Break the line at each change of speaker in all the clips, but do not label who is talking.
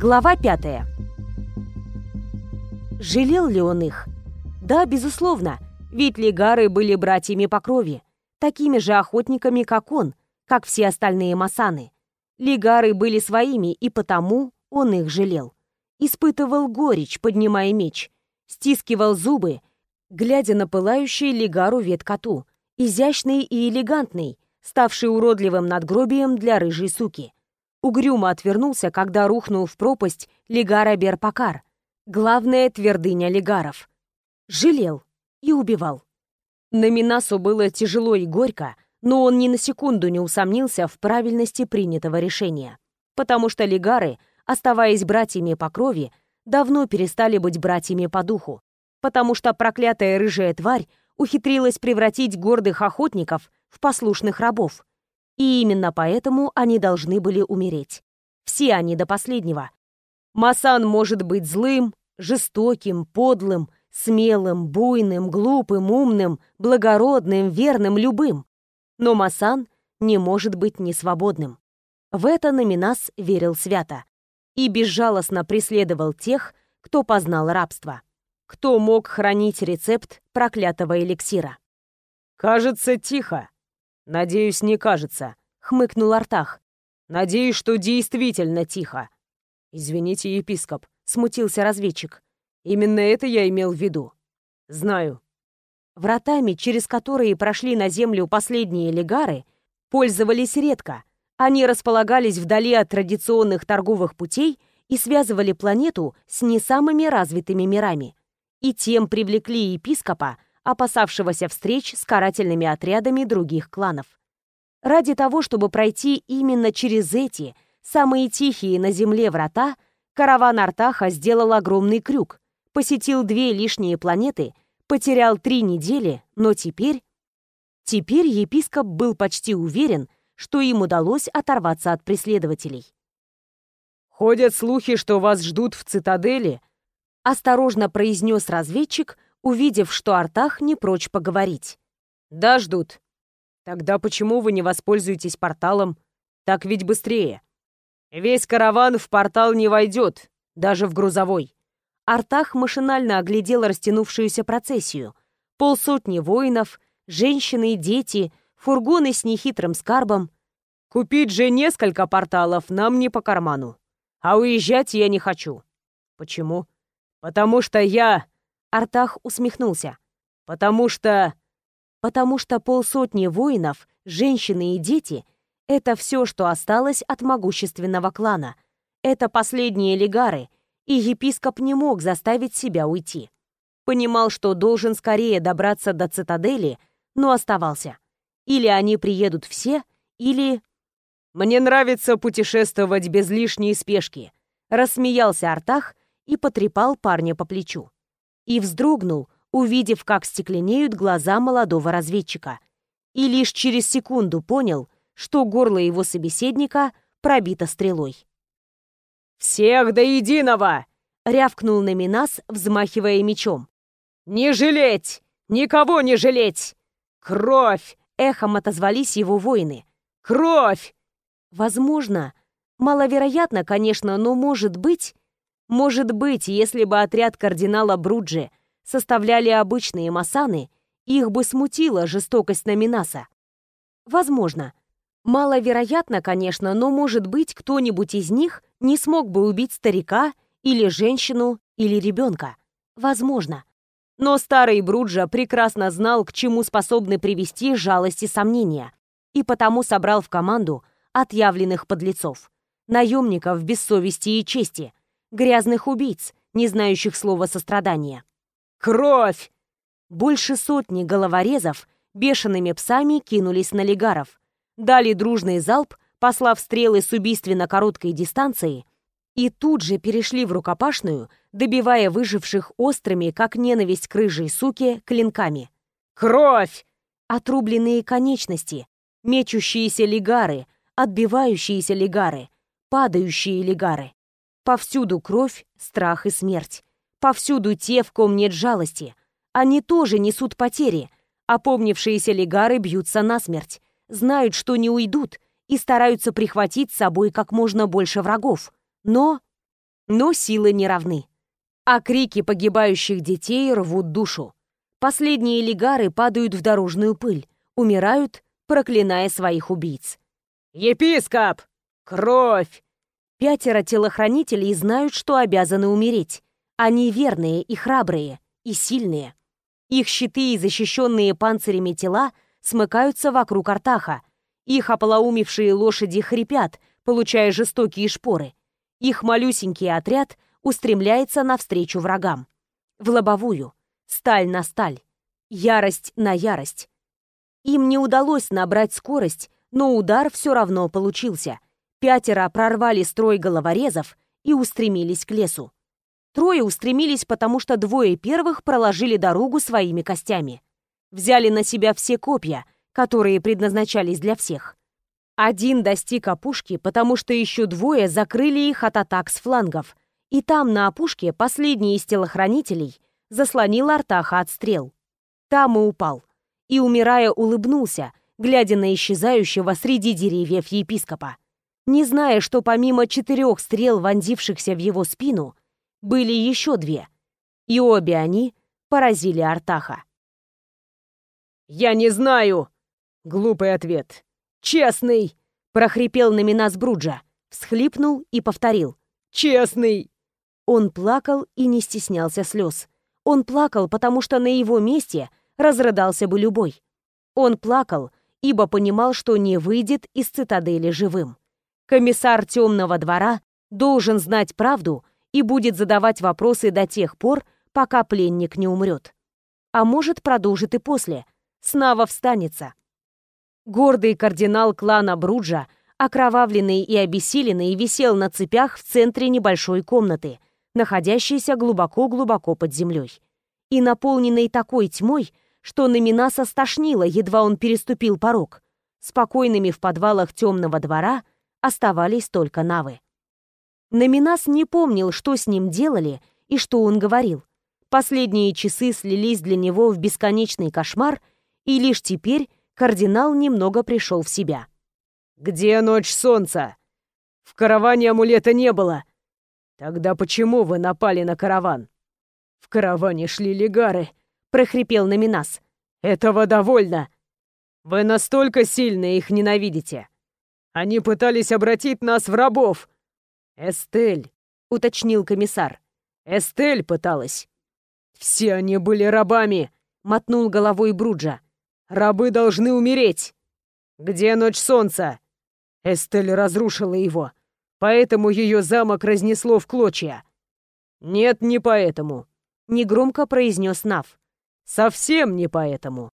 Глава пятая. Жалел ли он их? Да, безусловно, ведь легары были братьями по крови, такими же охотниками, как он, как все остальные масаны. Легары были своими, и потому он их жалел. Испытывал горечь, поднимая меч, стискивал зубы, глядя на пылающий легару веткоту, изящный и элегантный, ставший уродливым надгробием для рыжей суки. Угрюмо отвернулся, когда рухнул в пропасть Легара Берпакар, главная твердыня легаров. Жалел и убивал. На Минасу было тяжело и горько, но он ни на секунду не усомнился в правильности принятого решения. Потому что легары, оставаясь братьями по крови, давно перестали быть братьями по духу. Потому что проклятая рыжая тварь ухитрилась превратить гордых охотников в послушных рабов, и именно поэтому они должны были умереть. Все они до последнего. Масан может быть злым, жестоким, подлым, смелым, буйным, глупым, умным, благородным, верным, любым. Но Масан не может быть несвободным. В это Номинас верил свято и безжалостно преследовал тех, кто познал рабство. Кто мог хранить рецепт проклятого эликсира?
«Кажется, тихо», «Надеюсь, не кажется», — хмыкнул Артах. «Надеюсь, что действительно тихо». «Извините, епископ», — смутился разведчик. «Именно это я имел в виду. Знаю».
Вратами, через которые прошли на землю последние легары, пользовались редко. Они располагались вдали от традиционных торговых путей и связывали планету с не самыми развитыми мирами. И тем привлекли епископа, опасавшегося встреч с карательными отрядами других кланов. Ради того, чтобы пройти именно через эти, самые тихие на земле врата, караван Артаха сделал огромный крюк, посетил две лишние планеты, потерял три недели, но теперь... Теперь епископ был почти уверен, что им удалось оторваться от преследователей.
«Ходят слухи, что вас ждут в цитадели», —
осторожно произнес разведчик, увидев, что Артах не прочь поговорить.
«Да, ждут. Тогда почему вы не воспользуетесь порталом? Так ведь быстрее. Весь караван в портал не войдет, даже в грузовой».
Артах машинально оглядел растянувшуюся процессию. Полсотни воинов, женщины и дети, фургоны с нехитрым скарбом.
«Купить же несколько порталов нам не по карману. А уезжать я не хочу». «Почему?» «Потому что я
Артах усмехнулся.
«Потому что...»
«Потому что полсотни воинов, женщины и дети — это все, что осталось от могущественного клана. Это последние легары, и епископ не мог заставить себя уйти. Понимал, что должен скорее добраться до цитадели, но оставался. Или они приедут все, или...
«Мне нравится путешествовать без лишней спешки», — рассмеялся Артах и потрепал парня по плечу
и вздрогнул, увидев, как стекленеют глаза молодого разведчика. И лишь через секунду понял, что горло его собеседника пробито стрелой.
«Всех до единого!»
— рявкнул на Минас, взмахивая мечом.
«Не жалеть! Никого не жалеть! Кровь!»
— эхом отозвались его воины.
«Кровь!»
Возможно, маловероятно, конечно, но может быть, может быть, если бы отряд кардинала Бруджи составляли обычные масаны, их бы смутила жестокость Номинаса. Возможно. Маловероятно, конечно, но, может быть, кто-нибудь из них не смог бы убить старика или женщину или ребенка. Возможно. Но старый Бруджа прекрасно знал, к чему способны привести жалость и сомнения, и потому собрал в команду отъявленных подлецов, наемников без совести и чести, грязных убийц, не знающих слова сострадания.
«Кровь!»
Больше сотни головорезов бешеными псами кинулись на легаров, дали дружный залп, послав стрелы с убийственно короткой дистанции, и тут же перешли в рукопашную, добивая выживших острыми, как ненависть к рыжей суке, клинками.
«Кровь!»
Отрубленные конечности, мечущиеся легары, отбивающиеся легары, падающие легары. Повсюду кровь, страх и смерть. Повсюду те, в ком нет жалости. Они тоже несут потери. Опомнившиеся легары бьются насмерть. Знают, что не уйдут, и стараются прихватить с собой как можно больше врагов. Но Но силы не равны. А крики погибающих детей рвут душу. Последние лигары падают в дорожную пыль, умирают, проклиная своих убийц.
«Епископ! Кровь!»
Пятеро телохранителей знают, что обязаны умереть. Они верные и храбрые, и сильные. Их щиты и защищенные панцирями тела смыкаются вокруг Артаха. Их ополоумевшие лошади хрипят, получая жестокие шпоры. Их малюсенький отряд устремляется навстречу врагам. В лобовую, сталь на сталь, ярость на ярость. Им не удалось набрать скорость, но удар все равно получился. Пятеро прорвали строй головорезов и устремились к лесу. Трое устремились, потому что двое первых проложили дорогу своими костями. Взяли на себя все копья, которые предназначались для всех. Один достиг опушки, потому что еще двое закрыли их от атак с флангов, и там, на опушке, последний из телохранителей заслонил Артаха от стрел. Там и упал. И, умирая, улыбнулся, глядя на исчезающего среди деревьев епископа. Не зная, что помимо четырех стрел, вонзившихся в его спину, были еще две. И обе они поразили Артаха.
«Я не знаю!» Глупый ответ. «Честный!» — прохрипел на Минас Бруджа, всхлипнул и повторил. «Честный!»
Он плакал и не стеснялся слез. Он плакал, потому что на его месте разрыдался бы любой. Он плакал, ибо понимал, что не выйдет из цитадели живым. Комиссар темного двора должен знать правду и будет задавать вопросы до тех пор, пока пленник не умрет. А может, продолжит и после. Снова встанется. Гордый кардинал клана Бруджа, окровавленный и обессиленный, висел на цепях в центре небольшой комнаты, находящейся глубоко-глубоко под землей, и наполненной такой тьмой, что на Минаса стошнило, едва он переступил порог. Спокойными в подвалах темного двора оставались только навы. Наминас не помнил, что с ним делали и что он говорил. Последние часы слились для него в бесконечный кошмар, и лишь теперь кардинал немного пришел в себя.
«Где ночь солнца? В караване амулета не было. Тогда почему вы напали на караван?» «В караване шли легары», — прохрипел Наминас. «Этого довольно. Вы настолько сильно их ненавидите. Они пытались обратить нас в рабов». «Эстель», — уточнил комиссар. «Эстель пыталась». «Все они были рабами», — мотнул головой Бруджа. Рабы должны умереть. Где ночь солнца? Эстель разрушила его, поэтому ее замок разнесло в клочья. Нет, не поэтому. Негромко произнес Нав. Совсем не поэтому.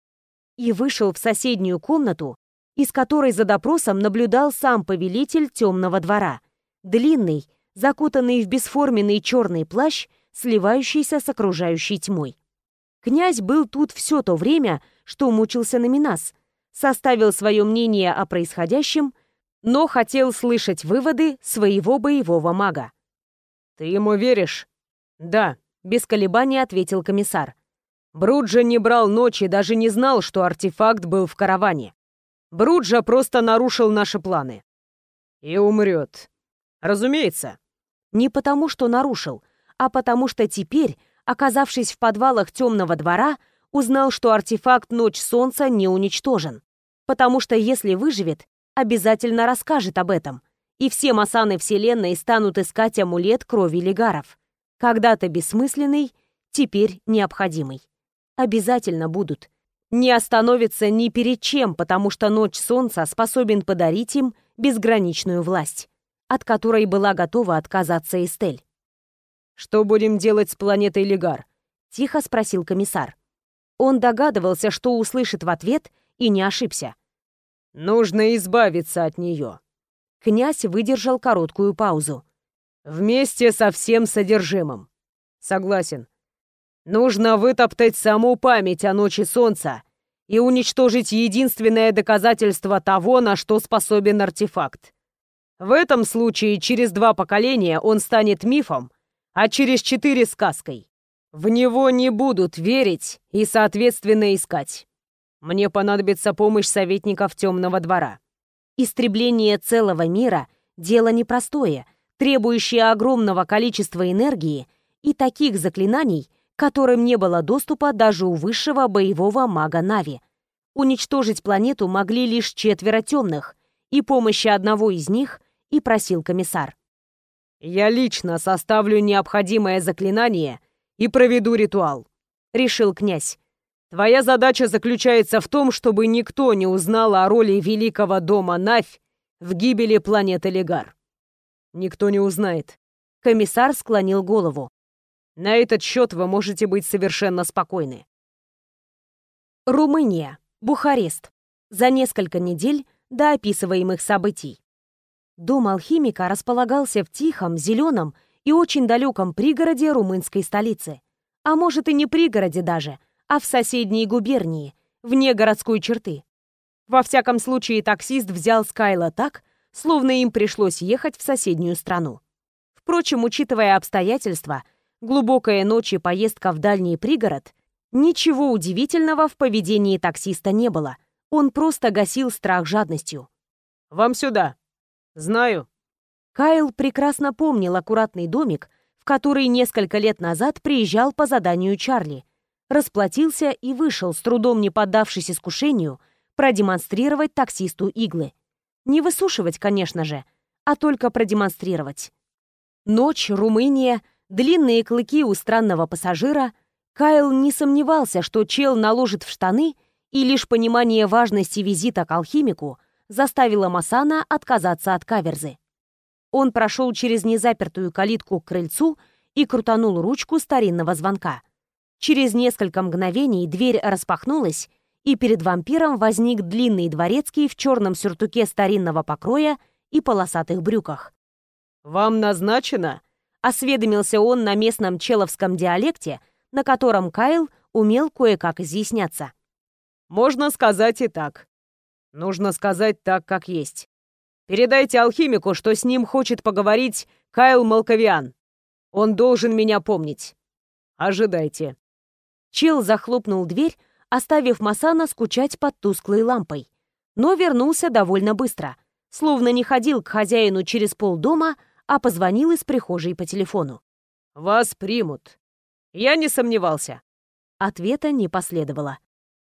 И вышел в соседнюю комнату, из которой за допросом наблюдал сам повелитель темного двора. Длинный, закутанный в бесформенный черный плащ, сливающийся с окружающей тьмой. Князь был тут все то время, что мучился на Минас, составил свое мнение о происходящем, но хотел слышать выводы своего боевого мага.
«Ты ему веришь?» «Да», — без колебаний ответил комиссар. Бруджа не брал ночи, даже не знал, что артефакт был в караване. Бруджа просто нарушил наши планы. И умрет. Разумеется.
Не потому, что нарушил, а потому что теперь, оказавшись в подвалах темного двора, узнал, что артефакт «Ночь Солнца» не уничтожен. Потому что если выживет, обязательно расскажет об этом. И все масаны Вселенной станут искать амулет крови легаров. Когда-то бессмысленный, теперь необходимый. Обязательно будут. Не остановится ни перед чем, потому что Ночь Солнца способен подарить им безграничную власть, от которой была готова отказаться Эстель.
«Что будем делать с планетой Легар?»
— тихо спросил комиссар. Он догадывался, что услышит в ответ, и не ошибся.
«Нужно избавиться от нее».
Князь выдержал короткую паузу.
«Вместе со всем содержимым». «Согласен. Нужно вытоптать саму память о ночи солнца и уничтожить единственное доказательство того, на что способен артефакт. В этом случае через два поколения он станет мифом, а через четыре — сказкой. В него не будут верить и, соответственно, искать. Мне понадобится помощь советников темного двора.
Истребление целого мира — дело непростое, требующие огромного количества энергии и таких заклинаний, которым не было доступа даже у высшего боевого мага Нави. Уничтожить планету могли лишь четверо темных, и помощи одного из них и просил комиссар.
«Я лично составлю необходимое заклинание и проведу ритуал», — решил князь. «Твоя задача заключается в том, чтобы никто не узнал о роли великого дома Навь в гибели планеты Легар. Никто не узнает».
Комиссар склонил голову.
На этот счет вы можете быть совершенно спокойны.
Румыния. Бухарест. За несколько недель до описываемых событий. Дом алхимика располагался в тихом, зеленом и очень далеком пригороде румынской столицы. А может и не пригороде даже, а в соседней губернии, вне городской черты. Во всяком случае, таксист взял Скайла так, словно им пришлось ехать в соседнюю страну. Впрочем, учитывая обстоятельства, глубокая ночь и поездка в дальний пригород, ничего удивительного в поведении таксиста не было. Он просто гасил страх жадностью.
«Вам сюда!» «Знаю».
Кайл прекрасно помнил аккуратный домик, в который несколько лет назад приезжал по заданию Чарли, расплатился и вышел, с трудом не поддавшись искушению, продемонстрировать таксисту иглы. Не высушивать, конечно же, а только продемонстрировать. Ночь, Румыния, длинные клыки у странного пассажира, Кайл не сомневался, что чел наложит в штаны, и лишь понимание важности визита к алхимику заставило Масана отказаться от каверзы. Он прошел через незапертую калитку к крыльцу и крутанул ручку старинного звонка. Через несколько мгновений дверь распахнулась, и перед вампиром возник длинный дворецкий в черном сюртуке старинного покроя и полосатых брюках.
«Вам назначено?»
Осведомился он на местном человском диалекте, на котором Кайл умел кое-как изъясняться.
«Можно сказать и так. Нужно сказать так, как есть. Передайте алхимику, что с ним хочет поговорить Кайл Малковиан. Он должен меня помнить. Ожидайте».
Чел захлопнул дверь, оставив Масана скучать под тусклой лампой. Но вернулся довольно быстро, словно не ходил к хозяину через полдома, а позвонил из прихожей по телефону.
«Вас примут. Я не сомневался».
Ответа не последовало.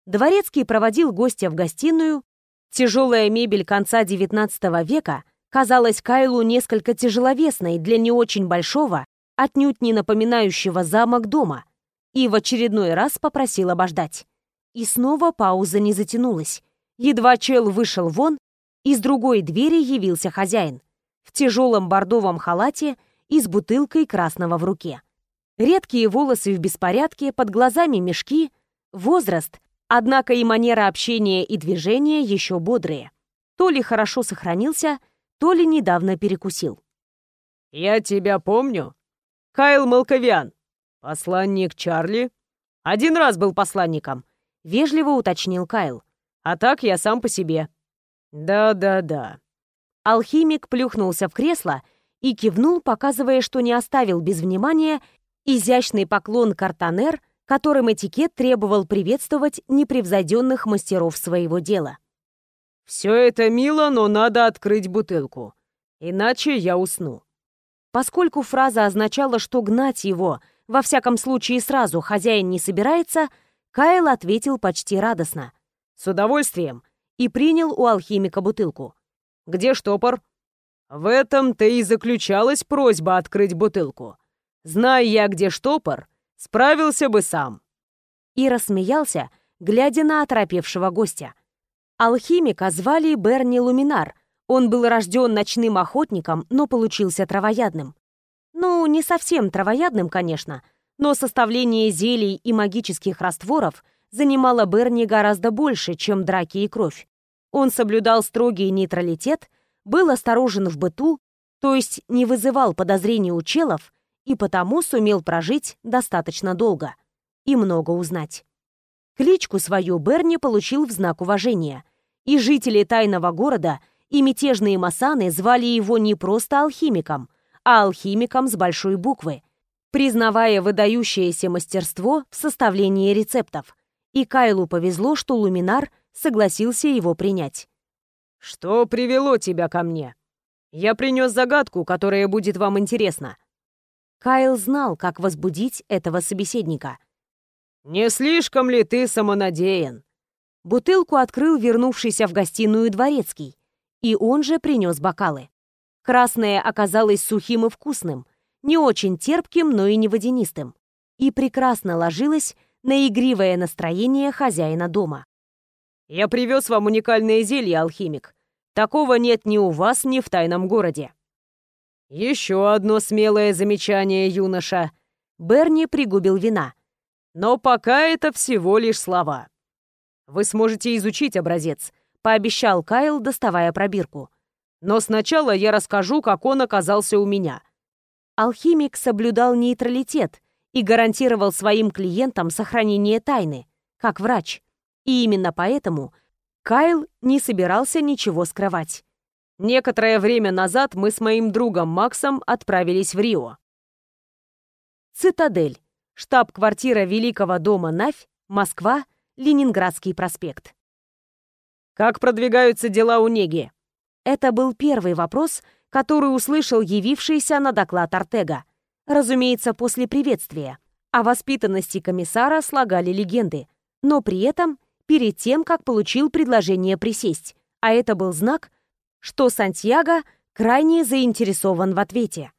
Дворецкий проводил гостя в гостиную. Тяжелая мебель конца XIX века казалась Кайлу несколько тяжеловесной для не очень большого, отнюдь не напоминающего замок дома, и в очередной раз попросил обождать. И снова пауза не затянулась. Едва чел вышел вон, из другой двери явился хозяин в тяжелом бордовом халате и с бутылкой красного в руке. Редкие волосы в беспорядке, под глазами мешки, возраст, однако и манера общения и движения еще бодрые. То ли хорошо сохранился, то ли недавно перекусил.
«Я тебя помню. Кайл Малковиан. Посланник Чарли. Один раз был посланником», — вежливо уточнил Кайл. «А так я сам по себе». «Да-да-да»,
Алхимик плюхнулся в кресло и кивнул, показывая, что не оставил без внимания изящный поклон картанер, которым этикет требовал приветствовать непревзойденных мастеров своего дела.
«Все это мило, но надо открыть бутылку, иначе я усну».
Поскольку фраза означала, что гнать его, во всяком случае сразу, хозяин не собирается, Кайл ответил почти радостно.
«С удовольствием!»
и принял у алхимика бутылку.
Где штопор?» «В этом-то и заключалась просьба открыть бутылку. Зная я, где штопор, справился бы сам».
И рассмеялся, глядя на оторопевшего гостя. Алхимика звали Берни Луминар. Он был рожден ночным охотником, но получился травоядным. Ну, не совсем травоядным, конечно, но составление зелий и магических растворов занимало Берни гораздо больше, чем драки и кровь. Он соблюдал строгий нейтралитет, был осторожен в быту, то есть не вызывал подозрений у челов и потому сумел прожить достаточно долго и много узнать. Кличку свою Берни получил в знак уважения, и жители тайного города и мятежные масаны звали его не просто алхимиком, а алхимиком с большой буквы, признавая выдающееся мастерство в составлении рецептов. И Кайлу повезло, что Луминар – согласился его принять.
«Что привело тебя ко мне?» Я принес загадку, которая будет вам интересна.
Кайл знал, как возбудить этого собеседника.
«Не слишком ли ты самонадеян?»
Бутылку открыл вернувшийся в гостиную дворецкий, и он же принес бокалы. Красное оказалось сухим и вкусным, не очень терпким, но и не водянистым, и прекрасно ложилось на игривое настроение хозяина дома.
«Я привез вам уникальное зелье, алхимик. Такого нет ни у вас, ни в тайном городе». «Еще одно смелое замечание, юноша».
Берни пригубил вина.
«Но пока это всего лишь слова. Вы сможете изучить образец», — пообещал Кайл, доставая пробирку. «Но сначала я расскажу, как он оказался у меня».
Алхимик соблюдал нейтралитет и гарантировал своим клиентам сохранение тайны, как врач. И именно поэтому Кайл не собирался ничего скрывать.
Некоторое время назад мы с моим другом Максом отправились в Рио.
Цитадель. Штаб-квартира Великого дома Навь, Москва, Ленинградский проспект.
«Как продвигаются дела у Неги?»
Это был первый вопрос, который услышал явившийся на доклад Артега. Разумеется, после приветствия. О воспитанности комиссара слагали легенды, но при этом перед тем, как получил предложение присесть, а это был знак, что Сантьяго крайне заинтересован в ответе.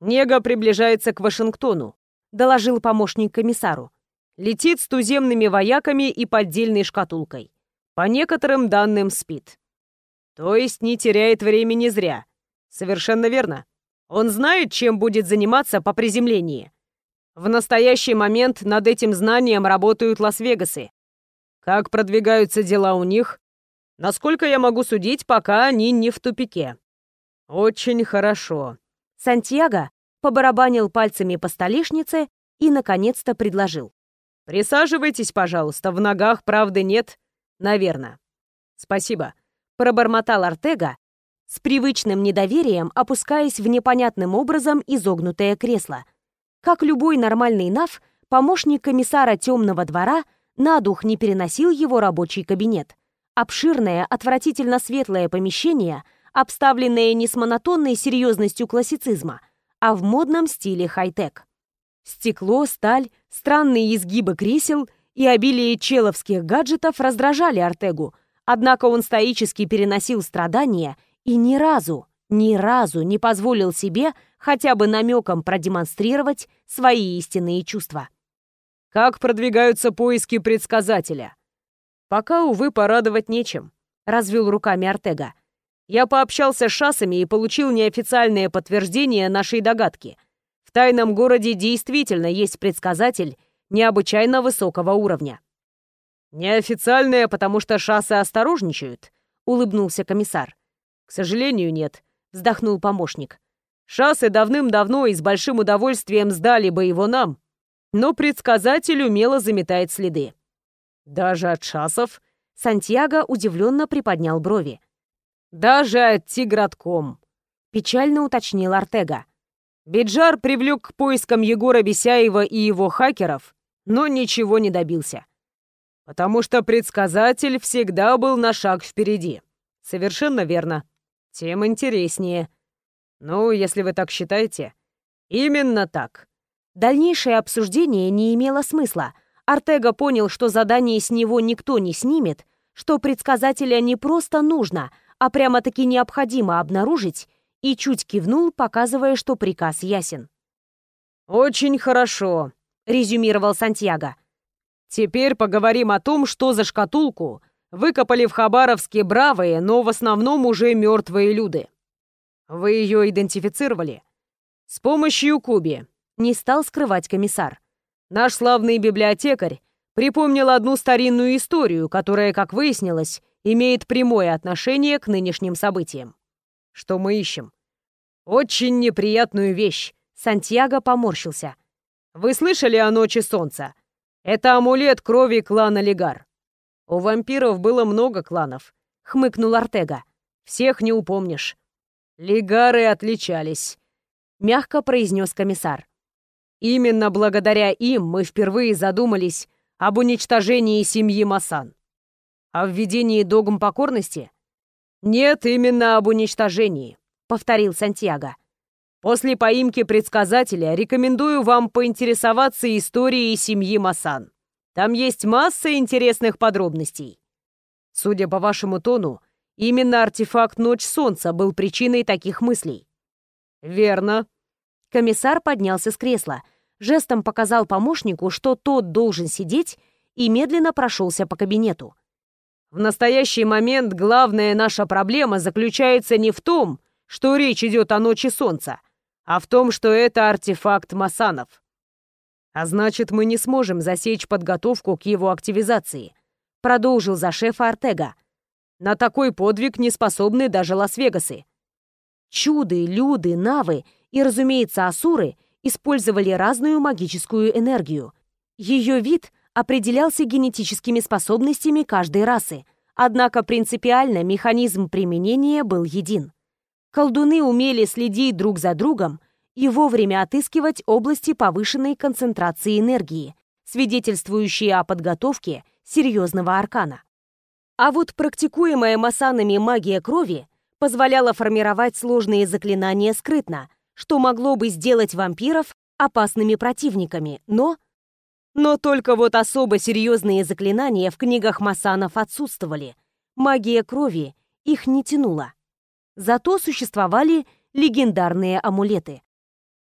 «Нега приближается к Вашингтону», — доложил помощник комиссару. «Летит с туземными вояками и поддельной шкатулкой. По некоторым данным спит. То есть не теряет времени зря. Совершенно верно. Он знает, чем будет заниматься по приземлении. В настоящий момент над этим знанием работают Лас-Вегасы. Как продвигаются дела у них? Насколько я могу судить, пока они не в тупике. Очень хорошо.
Сантьяго побарабанил пальцами по столешнице и, наконец-то, предложил.
«Присаживайтесь, пожалуйста, в ногах правды нет, наверное». «Спасибо», — пробормотал Артега, с привычным недоверием опускаясь в непонятным образом изогнутое кресло.
Как любой нормальный нав, помощник комиссара темного двора на дух не переносил его рабочий кабинет. Обширное, отвратительно светлое помещение, обставленное не с монотонной серьезностью классицизма, а в модном стиле хай-тек. Стекло, сталь, странные изгибы кресел и обилие человских гаджетов раздражали Артегу, однако он стоически переносил страдания и ни разу, ни разу не позволил себе хотя бы намеком продемонстрировать свои истинные чувства.
«Как продвигаются поиски предсказателя?» «Пока, увы, порадовать нечем», — развел руками Артега. «Я пообщался с шассами и получил неофициальное подтверждение нашей догадки. В тайном городе действительно есть предсказатель необычайно высокого уровня». «Неофициальное, потому что шассы осторожничают», — улыбнулся комиссар. «К сожалению, нет», — вздохнул помощник. «Шассы давным-давно и с большим удовольствием сдали бы его нам, но предсказатель умело заметает следы». «Даже от шассов?»
Сантьяго удивленно приподнял брови.
«Даже от Тигратком», —
печально уточнил Артега.
Биджар привлек к поискам Егора Бесяева и его хакеров, но ничего не добился. Потому что предсказатель всегда был на шаг впереди. Совершенно верно тем интереснее. Ну, если вы так считаете. Именно так.
Дальнейшее обсуждение не имело смысла. Артега понял, что задание с него никто не снимет, что предсказателя не просто нужно, а прямо-таки необходимо обнаружить, и чуть кивнул, показывая, что приказ ясен.
«Очень хорошо», — резюмировал Сантьяго. «Теперь поговорим о том, что за шкатулку выкопали в Хабаровске бравые, но в основном уже мертвые люди. Вы ее идентифицировали? С помощью Куби. Не стал скрывать комиссар. Наш славный библиотекарь припомнил одну старинную историю, которая, как выяснилось, имеет прямое отношение к нынешним событиям. Что мы ищем? Очень неприятную вещь. Сантьяго поморщился. Вы слышали о Ночи Солнца? Это амулет крови клана Легар. «У вампиров было много кланов», — хмыкнул Артега. «Всех не упомнишь». «Лигары отличались», — мягко произнес комиссар. «Именно благодаря им мы впервые задумались об уничтожении семьи Масан. О введении догм покорности? Нет, именно об уничтожении», —
повторил Сантьяго.
После поимки предсказателя рекомендую вам поинтересоваться историей семьи Масан. Там есть масса интересных подробностей. Судя по вашему тону, именно артефакт Ночь Солнца был причиной таких мыслей. Верно.
Комиссар поднялся с кресла, жестом показал помощнику, что тот должен сидеть, и медленно прошелся по кабинету.
В настоящий момент главная наша проблема заключается не в том, что речь идет о Ночи Солнца, а в том, что это артефакт Масанов. А значит, мы не сможем засечь подготовку к его активизации, продолжил за шефа Артега. На такой подвиг не способны даже Лас-Вегасы.
Чуды, люды, навы и, разумеется, асуры использовали разную магическую энергию. Ее вид определялся генетическими способностями каждой расы, однако принципиально механизм применения был един. Колдуны умели следить друг за другом и вовремя отыскивать области повышенной концентрации энергии, свидетельствующие о подготовке серьезного аркана. А вот практикуемая масанами магия крови позволяла формировать сложные заклинания скрытно, что могло бы сделать вампиров опасными противниками, но... Но только вот особо серьезные заклинания в книгах масанов отсутствовали. Магия крови их не тянула. Зато существовали легендарные амулеты.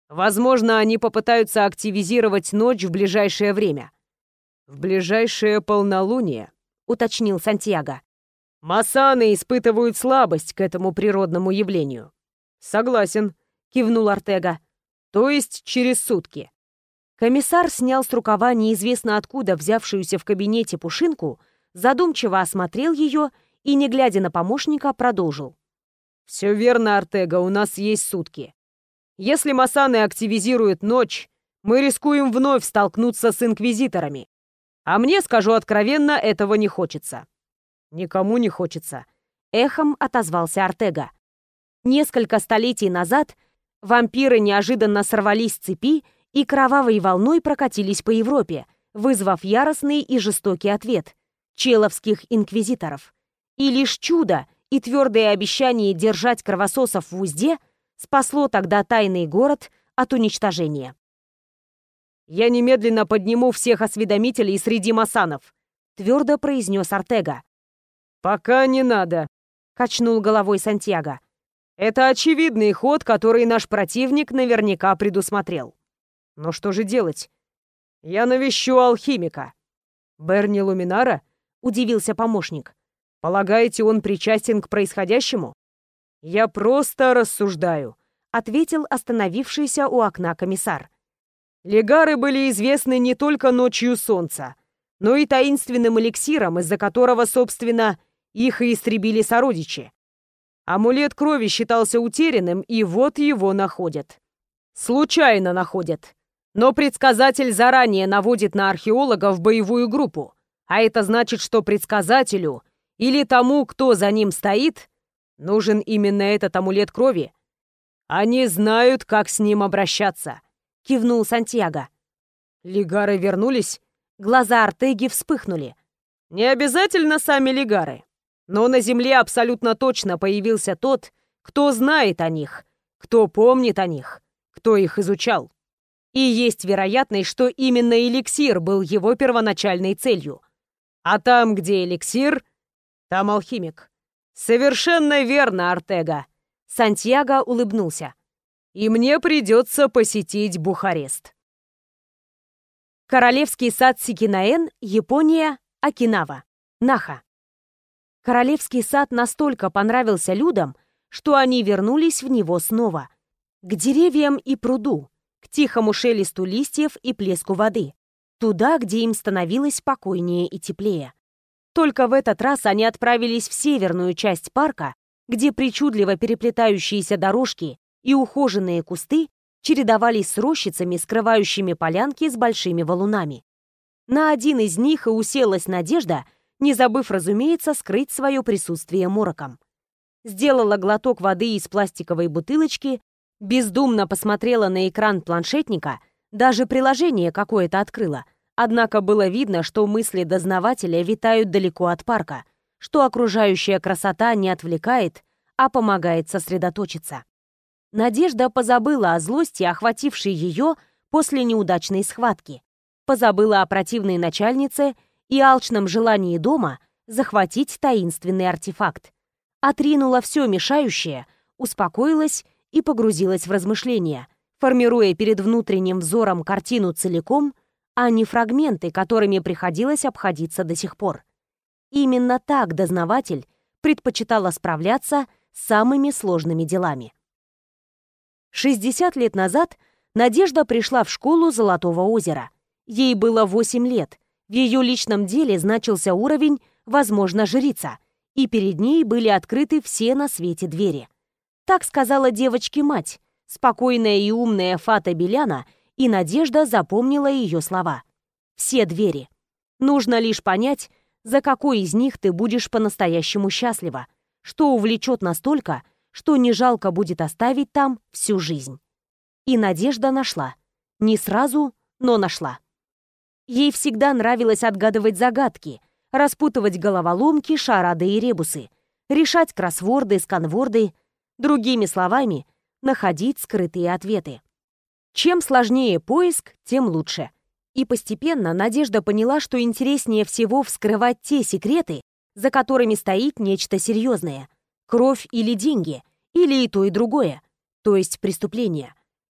Возможно, они попытаются активизировать ночь в ближайшее время. В ближайшее полнолуние, уточнил Сантьяго. Масаны испытывают слабость к этому природному явлению. Согласен, кивнул Артега. То есть через сутки.
Комиссар снял с рукава неизвестно откуда взявшуюся в кабинете пушинку, задумчиво осмотрел ее и, не глядя на помощника, продолжил.
«Все верно, Артега, у нас есть сутки. Если Масаны активизируют ночь, мы рискуем вновь столкнуться с инквизиторами. А мне, скажу откровенно, этого не хочется». «Никому не хочется», —
эхом отозвался Артега. Несколько столетий назад вампиры неожиданно сорвались с цепи и кровавой волной прокатились по Европе, вызвав яростный и жестокий ответ — человских инквизиторов. И лишь чудо и твердое обещание держать кровососов в узде спасло тогда тайный город от уничтожения.
«Я немедленно подниму всех осведомителей среди масанов», — твердо произнес Артега. «Пока не надо», — качнул головой Сантьяго. «Это очевидный ход, который наш противник наверняка предусмотрел. Но что же делать? Я навещу алхимика». «Берни Луминара?» — удивился помощник. Полагаете, он причастен к происходящему? Я просто рассуждаю, ответил остановившийся у окна комиссар. Легары были известны не только ночью солнца, но и таинственным эликсиром, из-за которого, собственно, их и истребили сородичи. Амулет крови считался утерянным, и вот его находят. Случайно находят. Но предсказатель заранее наводит на археологов боевую группу. А это значит, что предсказателю или тому, кто за ним стоит, нужен именно этот амулет крови? Они знают, как с ним обращаться», — кивнул Сантьяго. Лигары вернулись? Глаза Артеги вспыхнули. «Не обязательно сами лигары, но на Земле абсолютно точно появился тот, кто знает о них, кто помнит о них, кто их изучал. И есть вероятность, что именно эликсир был его первоначальной целью. А там, где эликсир, там алхимик. Совершенно верно, Артега. Сантьяго улыбнулся. И мне придется посетить Бухарест.
Королевский сад Сикинаэн, Япония, Окинава, Наха. Королевский сад настолько понравился людям, что они вернулись в него снова. К деревьям и пруду, к тихому шелесту листьев и плеску воды. Туда, где им становилось спокойнее и теплее. Только в этот раз они отправились в северную часть парка, где причудливо переплетающиеся дорожки и ухоженные кусты чередовались с рощицами, скрывающими полянки с большими валунами. На один из них и уселась Надежда, не забыв, разумеется, скрыть свое присутствие мороком. Сделала глоток воды из пластиковой бутылочки, бездумно посмотрела на экран планшетника, даже приложение какое-то открыла — Однако было видно, что мысли дознавателя витают далеко от парка, что окружающая красота не отвлекает, а помогает сосредоточиться. Надежда позабыла о злости, охватившей ее после неудачной схватки. Позабыла о противной начальнице и алчном желании дома захватить таинственный артефакт. Отринула все мешающее, успокоилась и погрузилась в размышления, формируя перед внутренним взором картину целиком, а не фрагменты, которыми приходилось обходиться до сих пор. Именно так дознаватель предпочитала справляться с самыми сложными делами. 60 лет назад Надежда пришла в школу Золотого озера. Ей было 8 лет. В ее личном деле значился уровень «возможно, жрица», и перед ней были открыты все на свете двери. Так сказала девочке мать, спокойная и умная Фата Беляна, и Надежда запомнила ее слова. «Все двери. Нужно лишь понять, за какой из них ты будешь по-настоящему счастлива, что увлечет настолько, что не жалко будет оставить там всю жизнь. И Надежда нашла. Не сразу, но нашла. Ей всегда нравилось отгадывать загадки, распутывать головоломки, шарады и ребусы, решать кроссворды, сканворды, другими словами, находить скрытые ответы. Чем сложнее поиск, тем лучше. И постепенно Надежда поняла, что интереснее всего вскрывать те секреты, за которыми стоит нечто серьезное, Кровь или деньги, или и то, и другое, то есть преступление.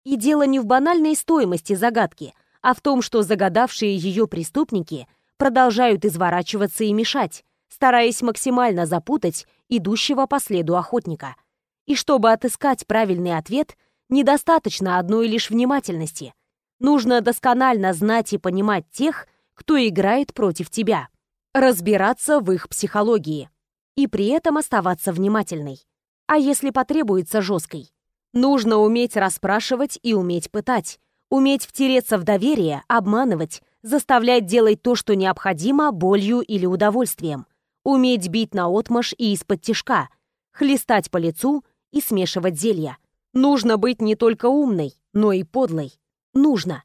И дело не в банальной стоимости загадки, а в том, что загадавшие ее преступники продолжают изворачиваться и мешать, стараясь максимально запутать идущего по следу охотника. И чтобы отыскать правильный ответ, недостаточно одной лишь внимательности. Нужно досконально знать и понимать тех, кто играет против тебя, разбираться в их психологии и при этом оставаться внимательной. А если потребуется жесткой? Нужно уметь расспрашивать и уметь пытать, уметь втереться в доверие, обманывать, заставлять делать то, что необходимо, болью или удовольствием, уметь бить на отмаш и из-под тишка, хлестать по лицу и смешивать зелья. Нужно быть не только умной, но и подлой. Нужно.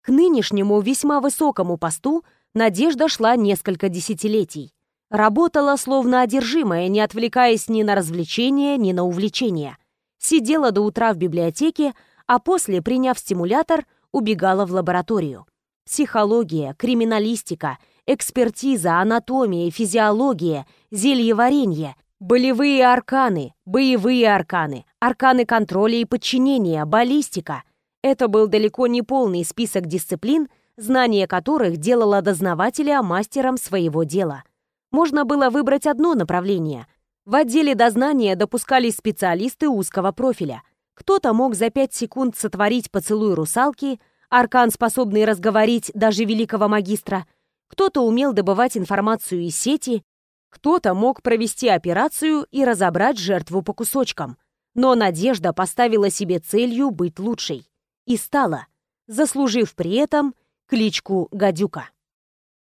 К нынешнему весьма высокому посту Надежда шла несколько десятилетий. Работала словно одержимая, не отвлекаясь ни на развлечения, ни на увлечения. Сидела до утра в библиотеке, а после, приняв стимулятор, убегала в лабораторию. Психология, криминалистика, экспертиза, анатомия, физиология, зельеваренье, болевые арканы, боевые арканы, арканы контроля и подчинения, баллистика. Это был далеко не полный список дисциплин, знание которых делало дознавателя мастером своего дела – можно было выбрать одно направление. В отделе дознания допускались специалисты узкого профиля. Кто-то мог за пять секунд сотворить поцелуй русалки, аркан, способный разговорить даже великого магистра, кто-то умел добывать информацию из сети, кто-то мог провести операцию и разобрать жертву по кусочкам. Но Надежда поставила себе целью быть лучшей. И стала, заслужив при этом кличку «Гадюка».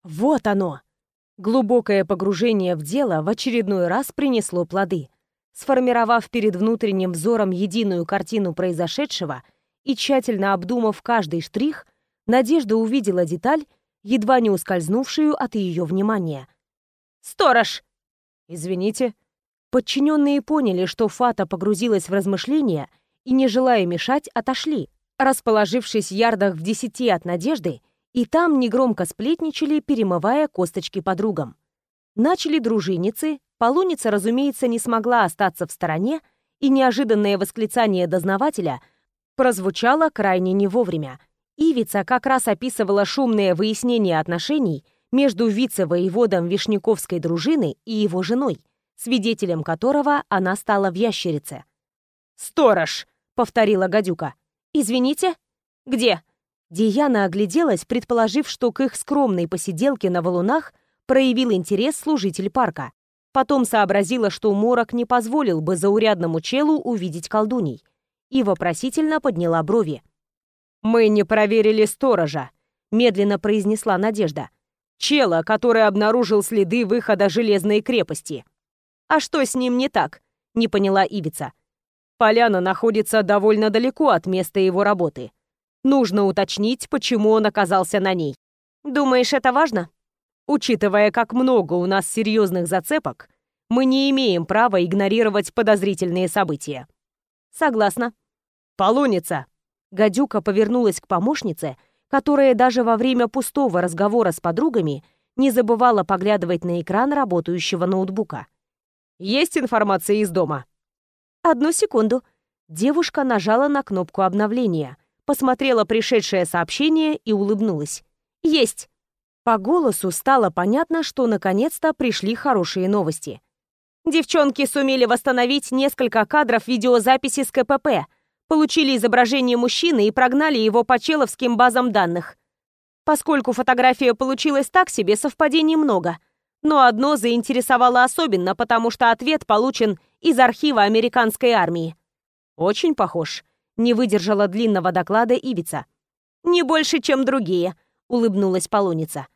Вот оно, Глубокое погружение в дело в очередной раз принесло плоды. Сформировав перед внутренним взором единую картину произошедшего и тщательно обдумав каждый штрих, Надежда увидела деталь, едва не ускользнувшую от ее внимания. «Сторож!» «Извините». Подчиненные поняли, что Фата погрузилась в размышления и, не желая мешать, отошли, расположившись в ярдах в десяти от Надежды, и там негромко сплетничали, перемывая косточки подругам. Начали дружиницы, полуница, разумеется, не смогла остаться в стороне, и неожиданное восклицание дознавателя прозвучало крайне не вовремя. Ивица как раз описывала шумное выяснение отношений между вице-воеводом Вишняковской дружины и его женой, свидетелем которого она стала в ящерице. «Сторож!» — повторила гадюка. «Извините? Где?» Диана огляделась, предположив, что к их скромной посиделке на валунах проявил интерес служитель парка. Потом сообразила, что Морок не позволил бы заурядному челу увидеть колдуней. И вопросительно подняла брови. «Мы не проверили сторожа», — медленно произнесла Надежда. «Чела, который обнаружил следы выхода железной крепости». «А что с ним не так?» — не поняла Ивица. «Поляна находится довольно далеко от места его работы», Нужно уточнить, почему он оказался на ней. Думаешь, это важно? Учитывая, как много у нас серьезных зацепок, мы не имеем права игнорировать подозрительные события. Согласна.
«Полуница!»
Гадюка повернулась к помощнице, которая даже во время пустого разговора с подругами не забывала поглядывать на экран работающего ноутбука.
«Есть информация из дома?»
«Одну секунду». Девушка нажала на кнопку обновления, посмотрела пришедшее сообщение и улыбнулась. «Есть!» По голосу стало понятно, что наконец-то пришли хорошие новости. Девчонки сумели восстановить несколько кадров видеозаписи с КПП, получили изображение мужчины и прогнали его по человским базам данных. Поскольку фотография получилась так себе, совпадений много. Но одно заинтересовало особенно, потому что ответ получен из архива американской армии.
«Очень похож», —
не выдержала длинного доклада Ибица. «Не больше, чем другие», — улыбнулась Полуница.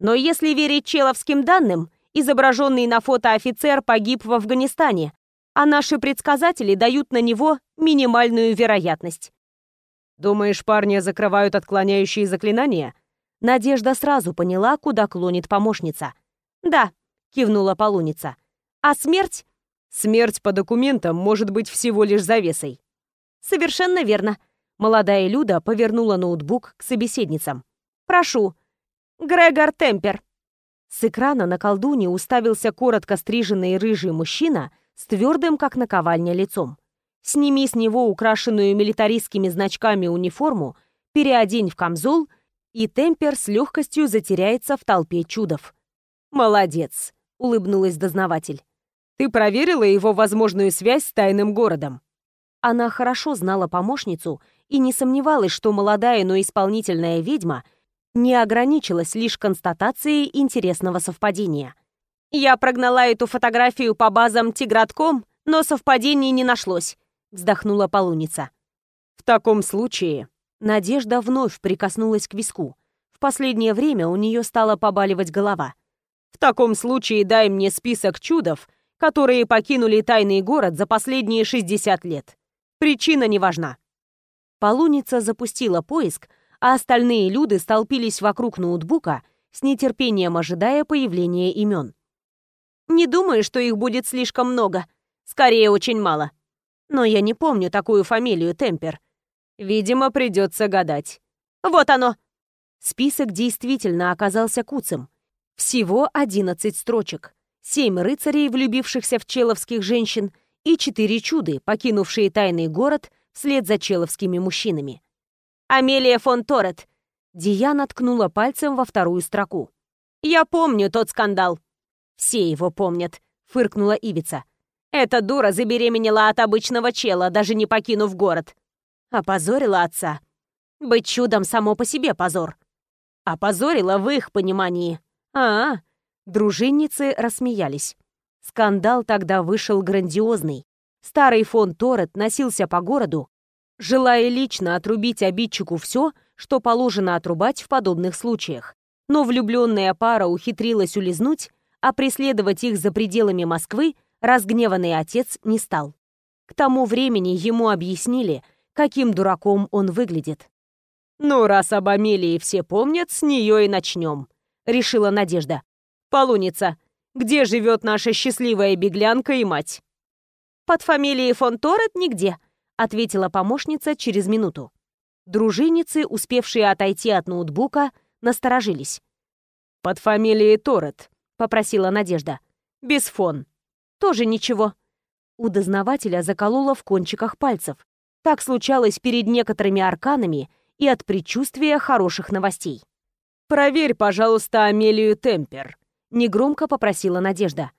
«Но если верить человским данным, изображенный на фото офицер погиб в Афганистане, а наши предсказатели дают на него минимальную вероятность.
«Думаешь, парни закрывают отклоняющие заклинания?»
Надежда сразу поняла, куда клонит помощница. «Да», — кивнула полуница. «А смерть?»
«Смерть по документам может быть всего лишь завесой».
«Совершенно верно». Молодая Люда повернула ноутбук к собеседницам. «Прошу. Грегор Темпер». С экрана на колдуне уставился коротко стриженный рыжий мужчина с твердым, как наковальня, лицом. Сними с него украшенную милитаристскими значками униформу, переодень в камзол, и темпер с легкостью затеряется в толпе чудов.
«Молодец», — улыбнулась дознаватель. «Ты проверила его возможную связь с тайным городом?»
Она хорошо знала помощницу и не сомневалась, что молодая, но исполнительная ведьма не ограничилась лишь констатацией интересного совпадения. «Я прогнала эту фотографию по базам Тигратком, но совпадений не нашлось», — вздохнула полуница.
«В таком случае...»
Надежда вновь прикоснулась к виску. В последнее время у нее стала побаливать голова.
«В таком случае дай мне список чудов, которые покинули тайный город за последние 60 лет. Причина не важна».
Полуница запустила поиск, а остальные люди столпились вокруг ноутбука, с нетерпением ожидая появления имен. Не думаю, что их будет слишком много. Скорее, очень мало. Но я не помню такую фамилию Темпер.
Видимо, придется гадать.
Вот оно! Список действительно оказался куцем. Всего 11 строчек. Семь рыцарей, влюбившихся в человских женщин, и четыре чуды, покинувшие тайный город вслед за человскими мужчинами. «Амелия фон Торет!» Диана ткнула пальцем во вторую строку. «Я помню тот скандал. «Все его помнят», — фыркнула Ивица. «Эта дура забеременела от обычного чела, даже не покинув город. Опозорила отца. Быть чудом само по себе позор. Опозорила в их понимании. А, -а, -а. Дружинницы рассмеялись. Скандал тогда вышел грандиозный. Старый фон Торет носился по городу, желая лично отрубить обидчику все, что положено отрубать в подобных случаях. Но влюбленная пара ухитрилась улизнуть а преследовать их за пределами Москвы разгневанный отец не стал. К тому времени ему объяснили, каким дураком он выглядит.
«Ну, раз об Амелии все помнят, с нее и начнем», — решила Надежда. «Полуница, где живет наша счастливая беглянка и мать?»
«Под фамилией фон Торет нигде», — ответила помощница через минуту. Дружинницы, успевшие отойти от ноутбука, насторожились.
«Под фамилией Торет»,
попросила Надежда.
«Без фон».
«Тоже ничего». У дознавателя заколола в кончиках пальцев. Так случалось перед некоторыми арканами и от предчувствия хороших новостей.
«Проверь, пожалуйста, Амелию Темпер», — негромко попросила Надежда.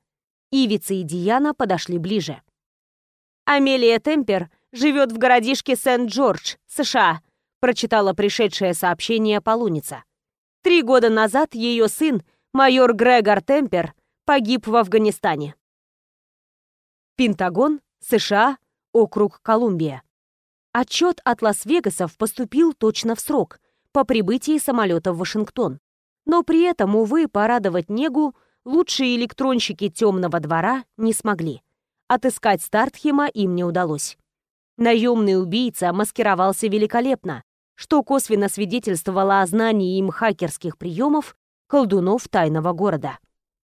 Ивица и Диана подошли ближе. «Амелия Темпер живет в городишке Сент-Джордж, США», — прочитала пришедшее сообщение полуница. «Три года назад ее сын майор Грегор Темпер погиб в Афганистане. Пентагон, США, округ Колумбия. Отчет от Лас-Вегасов поступил точно в срок, по прибытии самолета в Вашингтон. Но при этом, увы, порадовать Негу лучшие электронщики темного двора не смогли. Отыскать Стартхема им не удалось. Наемный убийца маскировался великолепно, что косвенно свидетельствовало о знании им хакерских приемов колдунов тайного города.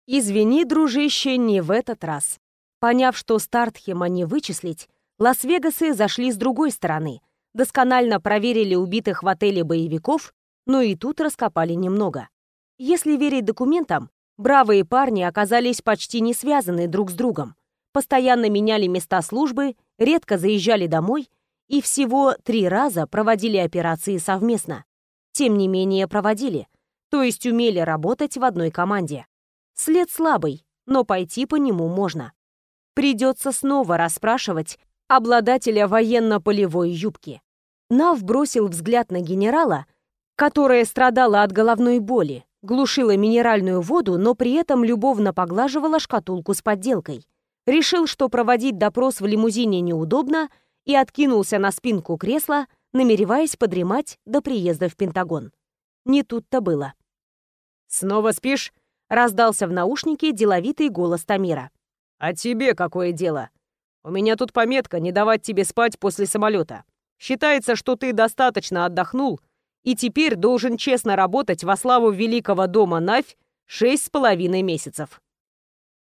Извини, дружище, не в этот раз. Поняв, что Стартхема не вычислить, Лас-Вегасы зашли с другой стороны, досконально проверили убитых в отеле боевиков, но и тут раскопали немного. Если верить документам, бравые парни оказались почти не связаны друг с другом, постоянно меняли места службы, редко заезжали домой и всего три раза проводили операции совместно. Тем не менее проводили, то есть умели работать в одной команде. След слабый, но пойти по нему можно. Придется снова расспрашивать обладателя военно-полевой юбки. Нав бросил взгляд на генерала, которая страдала от головной боли, глушила минеральную воду, но при этом любовно поглаживала шкатулку с подделкой. Решил, что проводить допрос в лимузине неудобно, и откинулся на спинку кресла, намереваясь подремать до приезда в Пентагон. Не тут-то было.
«Снова спишь?»
— раздался в наушнике деловитый голос Тамира.
«А тебе какое дело? У меня тут пометка не давать тебе спать после самолета. Считается, что ты достаточно отдохнул и теперь должен честно работать во славу великого дома Навь шесть с половиной месяцев».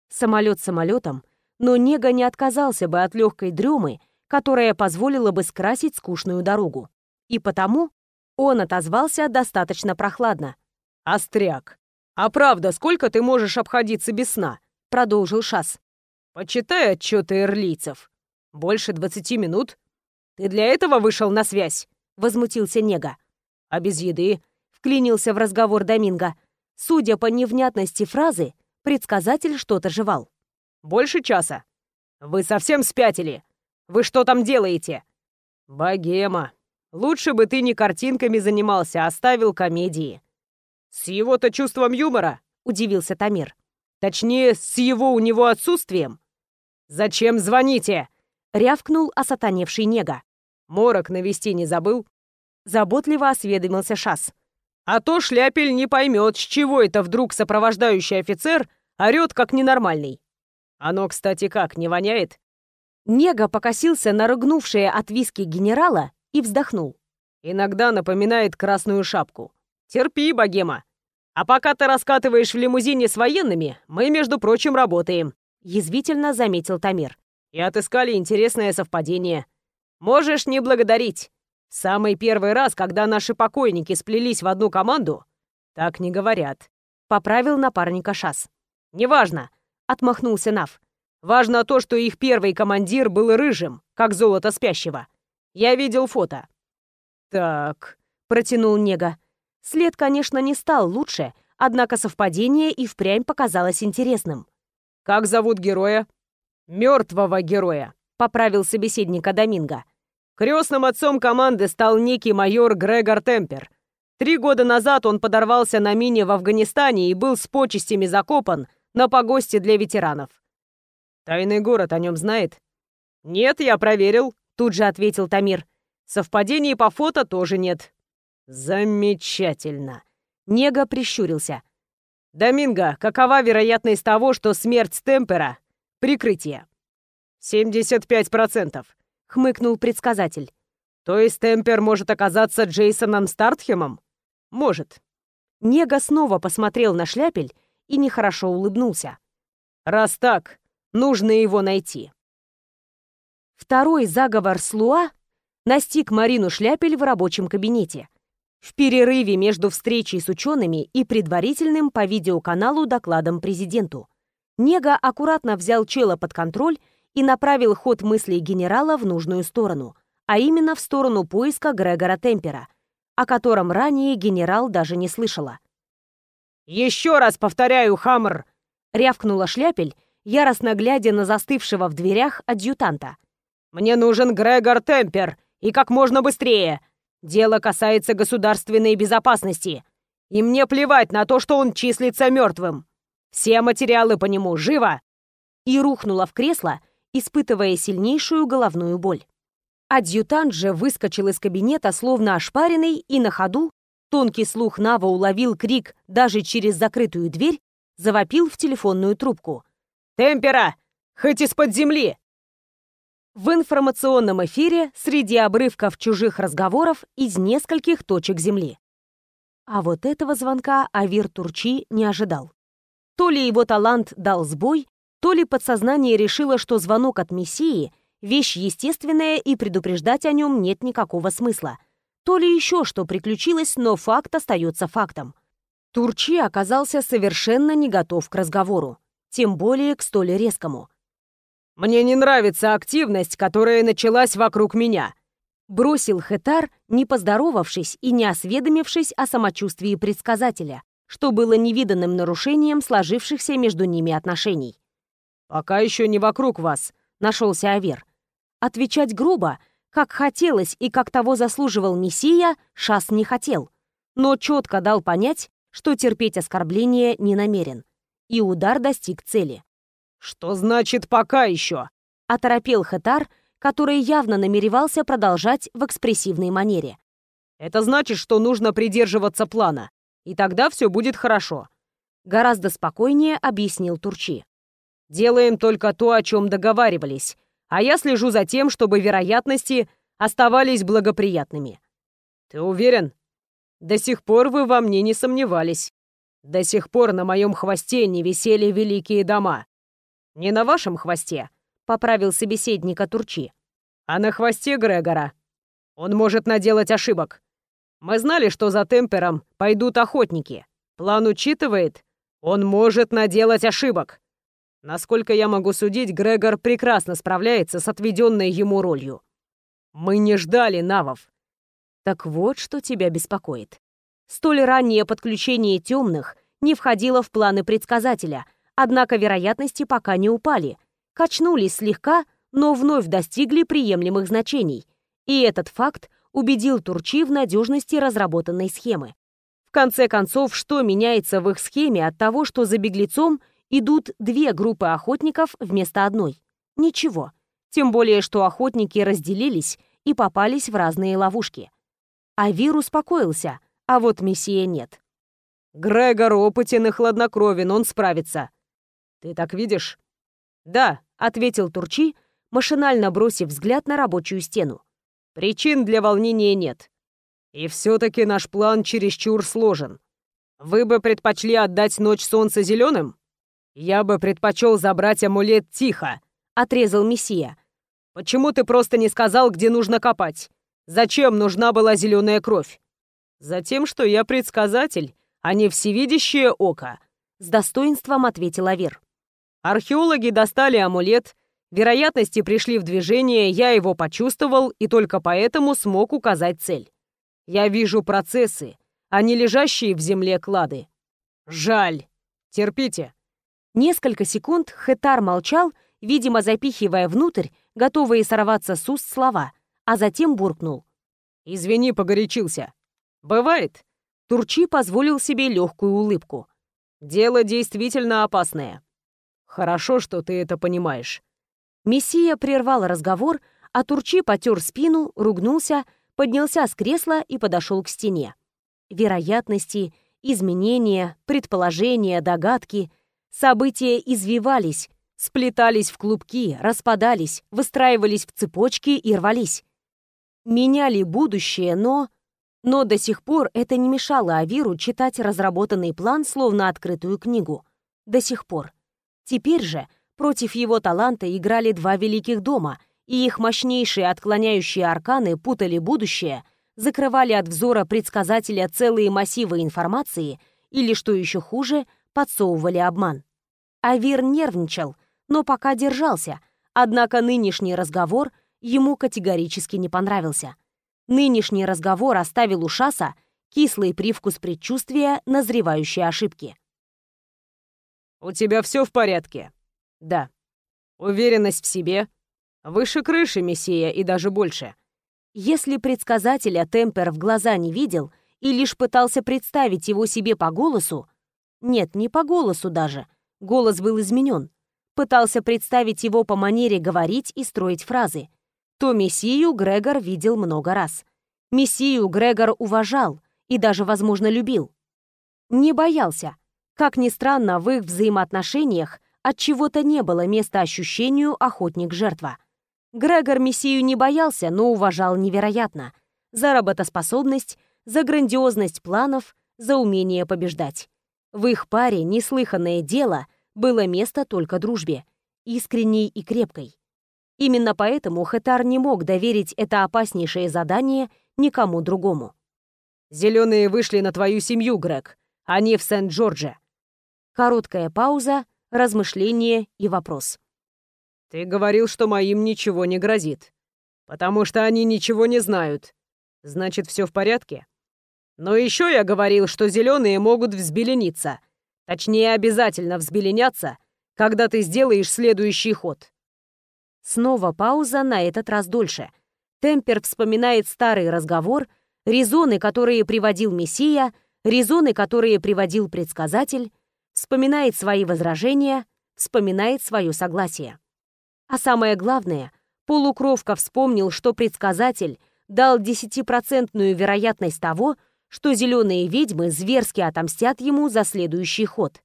Самолет самолетом, но Нега не отказался бы от легкой дремы, которая позволила бы скрасить скучную дорогу. И потому он отозвался достаточно прохладно.
«Остряк, а правда, сколько ты можешь обходиться без сна?» — продолжил Шас. «Почитай отчеты эрлийцев. Больше двадцати минут? Ты для этого вышел на связь?» — возмутился Нега. «А без еды?» — вклинился в разговор Доминго. Судя по невнятности фразы, предсказатель что-то жевал. «Больше часа. Вы совсем спятили? Вы что там делаете?» «Богема. Лучше бы ты не картинками занимался, а ставил комедии». «С его-то чувством юмора?» — удивился Тамир. «Точнее, с его у него отсутствием». «Зачем звоните?» — рявкнул осатаневший Нега. «Морок навести не забыл?» Заботливо осведомился Шас. «А то Шляпель не поймет, с чего это вдруг сопровождающий офицер орёт как ненормальный. Оно, кстати, как, не воняет?»
Нега покосился на рыгнувшее от виски генерала и вздохнул.
«Иногда напоминает красную шапку. Терпи, богема. А пока ты раскатываешь в лимузине с военными, мы, между прочим, работаем», — язвительно заметил Тамир. «И отыскали интересное совпадение. Можешь не благодарить. Самый первый раз, когда наши покойники сплелись в одну команду, так не говорят», — поправил напарника Шас. «Неважно», — отмахнулся Нав. Важно то, что их первый командир был рыжим, как золото спящего. Я видел фото». «Так», — протянул Нега. След, конечно, не стал лучше, однако совпадение и впрямь показалось интересным. «Как зовут героя?» «Мертвого героя», — поправил собеседника Доминго. Крестным отцом команды стал некий майор Грегор Темпер. Три года назад он подорвался на мине в Афганистане и был с почестями закопан на погосте для ветеранов. Тайный город о нем знает? Нет, я проверил, тут же ответил Тамир. Совпадений по фото тоже нет. Замечательно. Нега прищурился. Доминго, какова вероятность того, что смерть Темпера — прикрытие? 75%, хмыкнул предсказатель. То есть Темпер может оказаться Джейсоном Стартхемом? Может. Нега снова посмотрел на шляпель и нехорошо улыбнулся. Раз так, Нужно его найти. Второй заговор Слуа настиг Марину Шляпель в рабочем кабинете. В перерыве между встречей с учеными и предварительным по видеоканалу докладом президенту. Нега аккуратно взял чело под контроль и направил ход мыслей генерала в нужную сторону, а именно в сторону поиска Грегора Темпера, о котором ранее генерал даже не слышала. «Еще раз повторяю, Хаммер!» — рявкнула Шляпель, яростно глядя на застывшего в дверях адъютанта. «Мне нужен Грегор Темпер, и как можно быстрее. Дело касается государственной безопасности. И мне плевать на то, что он числится мертвым. Все материалы по нему живо!» И рухнула в кресло, испытывая сильнейшую головную боль. Адъютант же выскочил из кабинета, словно ошпаренный, и на ходу, тонкий слух Нава уловил крик даже через закрытую дверь, завопил в телефонную трубку. Темпера! Хоть из-под земли!» В информационном эфире среди обрывков чужих разговоров из нескольких точек Земли. А вот этого звонка Авир Турчи не ожидал. То ли его талант дал сбой, то ли подсознание решило, что звонок от Мессии
Вещь естественная, и предупреждать о нем нет никакого смысла. То ли еще что приключилось, но факт остается фактом. Турчи оказался совершенно не готов к разговору, тем более к столь резкому.
«Мне не нравится активность, которая началась вокруг меня»,
бросил Хетар, не поздоровавшись и не осведомившись о самочувствии предсказателя, что было невиданным нарушением сложившихся между ними отношений.
«Пока еще не вокруг вас», — нашелся Авер.
Отвечать грубо, как хотелось и как того заслуживал Мессия, Шас не хотел, но четко дал понять, что терпеть оскорбление не намерен. И удар достиг цели.
«Что значит «пока еще»?»
— оторопел Хетар, который явно намеревался продолжать в экспрессивной манере.
«Это значит, что нужно придерживаться плана, и тогда все будет хорошо», —
гораздо спокойнее объяснил Турчи.
«Делаем только то, о чем договаривались, а я слежу за тем, чтобы вероятности оставались благоприятными. Ты уверен? До сих пор вы во мне не сомневались. До сих пор на моем хвосте не висели великие дома. Не на вашем хвосте, поправил собеседника Турчи, а на хвосте Грегора. Он может наделать ошибок. Мы знали, что за темпером пойдут охотники. План учитывает, он может наделать ошибок. Насколько я могу судить, Грегор прекрасно справляется с отведенной ему ролью. Мы не ждали навов.
Так вот, что тебя беспокоит. Столь раннее подключение темных не входило в планы предсказателя, однако вероятности пока не упали, качнулись слегка, но вновь достигли приемлемых значений. И этот факт убедил Турчи в надежности разработанной схемы. В конце концов, что меняется в их схеме от того, что за беглецом – идут две группы охотников вместо одной. Ничего. Тем более, что охотники разделились и попались в разные ловушки. А Вир успокоился, а вот Мессия нет.
«Грегор опытен и хладнокровен, он справится». «Ты так видишь?»
«Да», — ответил Турчи, машинально бросив взгляд на рабочую стену.
«Причин для волнения нет. И все-таки наш план чересчур сложен. Вы бы предпочли отдать ночь солнца зеленым? «Я бы предпочел забрать амулет тихо», — отрезал Мессия. «Почему ты просто не сказал, где нужно копать? Зачем нужна была зеленая кровь?» «Затем, что я предсказатель, а не всевидящее око», — с достоинством ответил Авер. «Археологи достали амулет, вероятности пришли в движение, я его почувствовал и только поэтому смог указать цель. Я вижу процессы, а не лежащие в земле клады. Жаль. Терпите.
Несколько секунд Хетар молчал, видимо, запихивая внутрь, готовые сорваться с уст слова, а затем буркнул.
«Извини, погорячился. Бывает».
Турчи позволил себе легкую улыбку.
«Дело действительно опасное. Хорошо, что ты это понимаешь».
Мессия прервал разговор, а Турчи потер спину, ругнулся, поднялся с кресла и подошел к стене. Вероятности, изменения, предположения, догадки — События извивались, сплетались в клубки, распадались, выстраивались в цепочки и рвались. Меняли будущее, но... Но до сих пор это не мешало Авиру читать разработанный план словно открытую книгу. До сих пор. Теперь же против его таланта играли два великих дома, и их мощнейшие отклоняющие арканы путали будущее, закрывали от взора предсказателя целые массивы информации или, что еще хуже, подсовывали обман. Авир нервничал, но пока держался, однако нынешний разговор ему категорически не понравился. Нынешний разговор оставил у Шаса кислый привкус предчувствия назревающей ошибки.
«У тебя все в порядке?»
«Да».
«Уверенность в себе?» «Выше крыши, Мессия, и даже больше».
Если предсказателя Темпер в глаза не видел и лишь пытался представить его себе по голосу, нет, не по голосу даже, Голос был изменен. Пытался представить его по манере говорить и строить фразы. То Мессию Грегор видел много раз. Мессию Грегор уважал и даже, возможно, любил. Не боялся. Как ни странно, в их взаимоотношениях от чего-то не было места ощущению охотник-жертва. Грегор Мессию не боялся, но уважал невероятно. За работоспособность, за грандиозность планов, за умение побеждать. В их паре неслыханное дело было место только дружбе, искренней и крепкой. Именно поэтому Хетар не мог доверить это опаснейшее задание никому другому.
«Зеленые вышли на твою семью, Грег, а не в Сент-Джордже».
Короткая пауза, размышление и вопрос.
«Ты говорил, что моим ничего не грозит. Потому что они ничего не знают. Значит, все в порядке?» Но еще я говорил, что зеленые могут взбелениться. Точнее, обязательно взбеленяться, когда ты сделаешь следующий ход.
Снова пауза, на этот раз дольше. Темпер вспоминает старый разговор, резоны, которые приводил Мессия, резоны, которые приводил предсказатель, вспоминает свои возражения, вспоминает свое согласие. А самое главное, полукровка вспомнил, что предсказатель дал десятипроцентную вероятность того, что зеленые ведьмы зверски отомстят ему за следующий ход.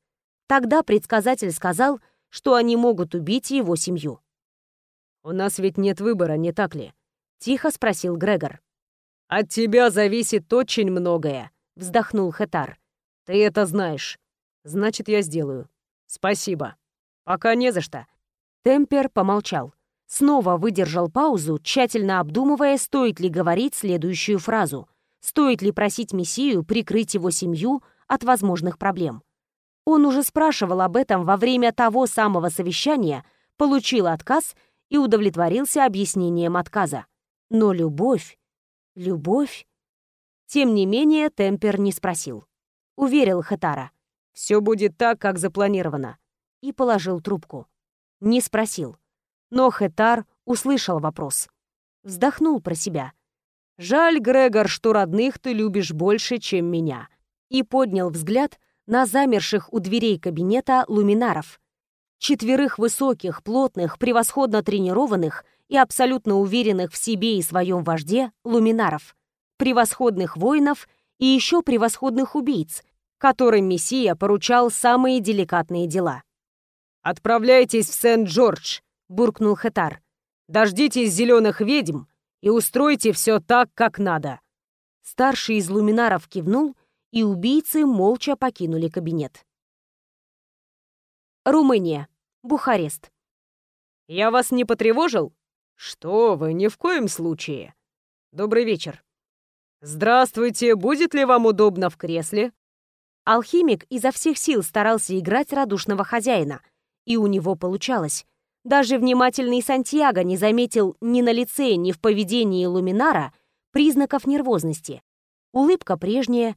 Тогда предсказатель сказал, что они могут убить его семью.
«У нас ведь нет выбора, не так ли?» — тихо спросил Грегор.
«От тебя зависит очень многое», —
вздохнул Хетар.
«Ты это знаешь. Значит, я сделаю. Спасибо. Пока не за что».
Темпер помолчал. Снова выдержал паузу, тщательно обдумывая, стоит ли говорить следующую фразу — стоит ли просить Мессию прикрыть его семью от возможных проблем. Он уже спрашивал об этом во время того самого совещания, получил отказ и удовлетворился объяснением отказа. Но любовь... Любовь... Тем не менее, Темпер не спросил. Уверил Хатара.
«Все будет так, как запланировано».
И положил трубку. Не спросил. Но Хетар услышал вопрос. Вздохнул про себя.
Жаль, Грегор, что родных ты любишь больше, чем меня.
И поднял взгляд на замерших у дверей кабинета луминаров. Четверых высоких, плотных, превосходно тренированных и абсолютно уверенных в себе и своем вожде луминаров. Превосходных воинов и еще превосходных убийц, которым Мессия поручал самые деликатные дела.
«Отправляйтесь в Сент-Джордж», — буркнул Хетар. «Дождитесь зеленых ведьм и устройте все так, как надо».
Старший из луминаров кивнул, и убийцы молча покинули кабинет. Румыния. Бухарест.
«Я вас не потревожил?» «Что вы, ни в коем случае. Добрый вечер». «Здравствуйте, будет ли вам удобно в кресле?»
Алхимик изо всех сил старался играть радушного хозяина, и у него получалось. Даже внимательный Сантьяго не заметил ни на лице, ни в поведении Луминара признаков нервозности. Улыбка прежняя,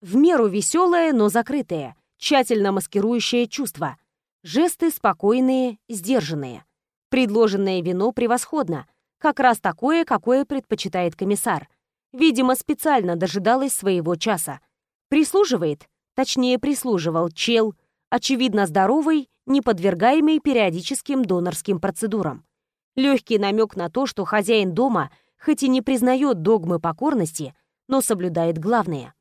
в меру веселая, но закрытая, тщательно маскирующее чувство. Жесты спокойные, сдержанные. Предложенное вино превосходно, как раз такое, какое предпочитает комиссар. Видимо, специально дожидалась своего часа. Прислуживает, точнее прислуживал чел, очевидно здоровый не подвергаемый периодическим донорским процедурам. Легкий намек на то, что хозяин дома хоть и не признает догмы покорности, но соблюдает главное.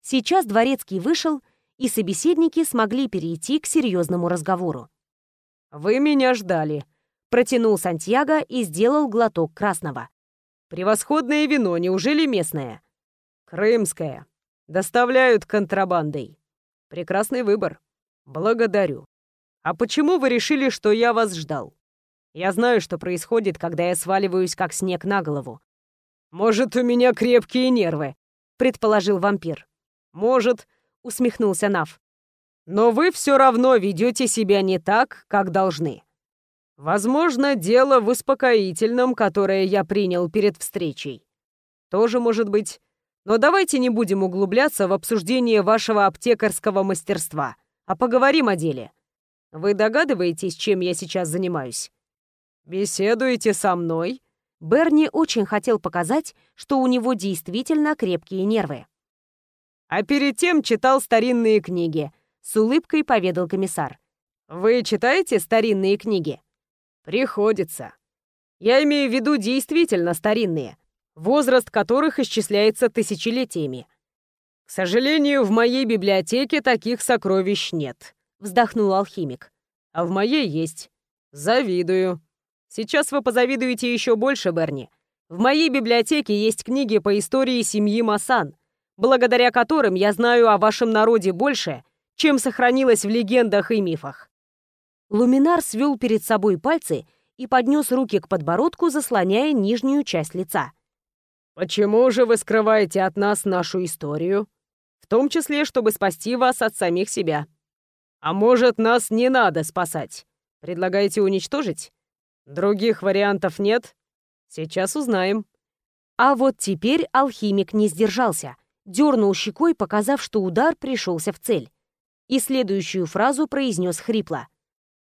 Сейчас дворецкий вышел, и собеседники смогли перейти к серьезному разговору.
«Вы меня ждали», — протянул Сантьяго и сделал глоток красного. «Превосходное вино, неужели местное?» «Крымское. Доставляют контрабандой. Прекрасный выбор. Благодарю. «А почему вы решили, что я вас ждал? Я знаю, что происходит, когда я сваливаюсь, как снег на голову». «Может, у меня крепкие нервы», — предположил вампир. «Может», — усмехнулся Нав. «Но вы все равно ведете себя не так, как должны. Возможно, дело в успокоительном, которое я принял перед встречей. Тоже может быть. Но давайте не будем углубляться в обсуждение вашего аптекарского мастерства, а поговорим о деле. Вы догадываетесь, чем я сейчас занимаюсь? Беседуете со мной?
Берни очень хотел показать, что у него действительно крепкие нервы.
А перед тем читал старинные книги, с улыбкой поведал комиссар. Вы читаете старинные книги? Приходится. Я имею в виду действительно старинные, возраст которых исчисляется тысячелетиями. К сожалению, в моей библиотеке таких сокровищ нет.
— вздохнул алхимик.
«А в моей есть. Завидую. Сейчас вы позавидуете еще больше, Берни. В моей библиотеке есть книги по истории семьи Масан, благодаря которым я знаю о вашем народе больше, чем сохранилось в легендах и мифах».
Луминар свел перед собой пальцы и поднес руки к подбородку, заслоняя нижнюю часть лица.
«Почему же вы скрываете от нас нашу историю? В том числе, чтобы спасти вас от самих себя. А может, нас не надо спасать? Предлагаете уничтожить? Других вариантов нет? Сейчас узнаем».
А вот теперь алхимик не сдержался, дернул щекой, показав, что удар пришелся в цель. И следующую фразу произнес хрипло.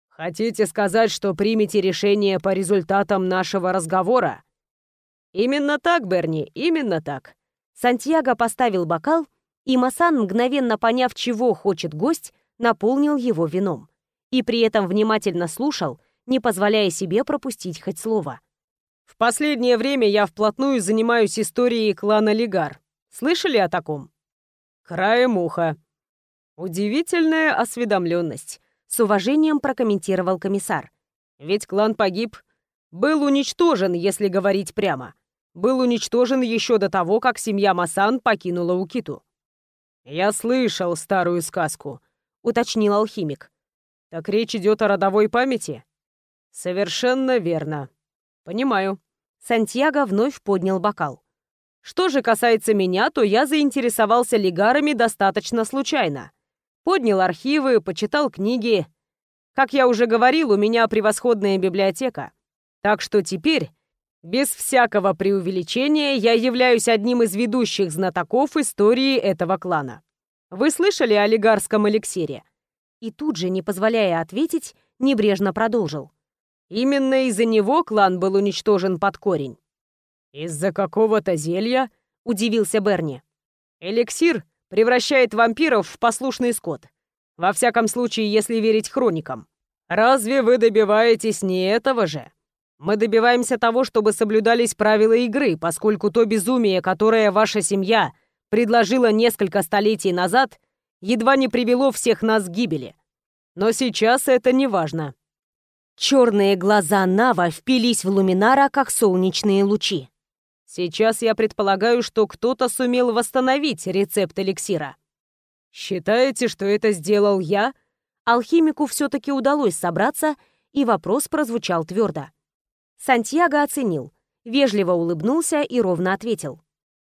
«Хотите сказать, что примете решение по результатам нашего разговора?» «Именно так, Берни, именно так».
Сантьяго поставил бокал, и Масан, мгновенно поняв, чего хочет гость, наполнил его вином. И при этом внимательно слушал, не позволяя себе пропустить хоть слово.
В последнее время я вплотную занимаюсь историей клана Лигар. Слышали о таком? Краем уха. Удивительная осведомленность. С уважением прокомментировал комиссар. Ведь клан погиб. Был уничтожен, если говорить прямо. Был уничтожен еще до того, как семья Масан покинула Укиту. «Я слышал старую сказку», — уточнил алхимик. «Так речь идет о родовой памяти?» «Совершенно верно. «Понимаю».
Сантьяго вновь поднял бокал.
«Что же касается меня, то я заинтересовался лигарами достаточно случайно. Поднял архивы, почитал книги. Как я уже говорил, у меня превосходная библиотека. Так что теперь, без всякого преувеличения, я являюсь одним из ведущих знатоков истории этого клана. Вы слышали о лигарском эликсире?»
И тут же, не позволяя ответить, небрежно продолжил.
Именно из-за него клан был уничтожен под корень. «Из-за какого-то зелья?» — удивился Берни. «Эликсир превращает вампиров в послушный скот. Во всяком случае, если верить хроникам. Разве вы добиваетесь не этого же? Мы добиваемся того, чтобы соблюдались правила игры, поскольку то безумие, которое ваша семья предложила несколько столетий назад, едва не привело всех нас к гибели. Но сейчас это не важно.
Черные глаза Нава впились в Луминара, как солнечные лучи.
«Сейчас я предполагаю, что кто-то сумел восстановить рецепт эликсира. Считаете, что это сделал я?»
Алхимику все-таки удалось собраться, и вопрос прозвучал твердо. Сантьяго оценил, вежливо улыбнулся и ровно ответил.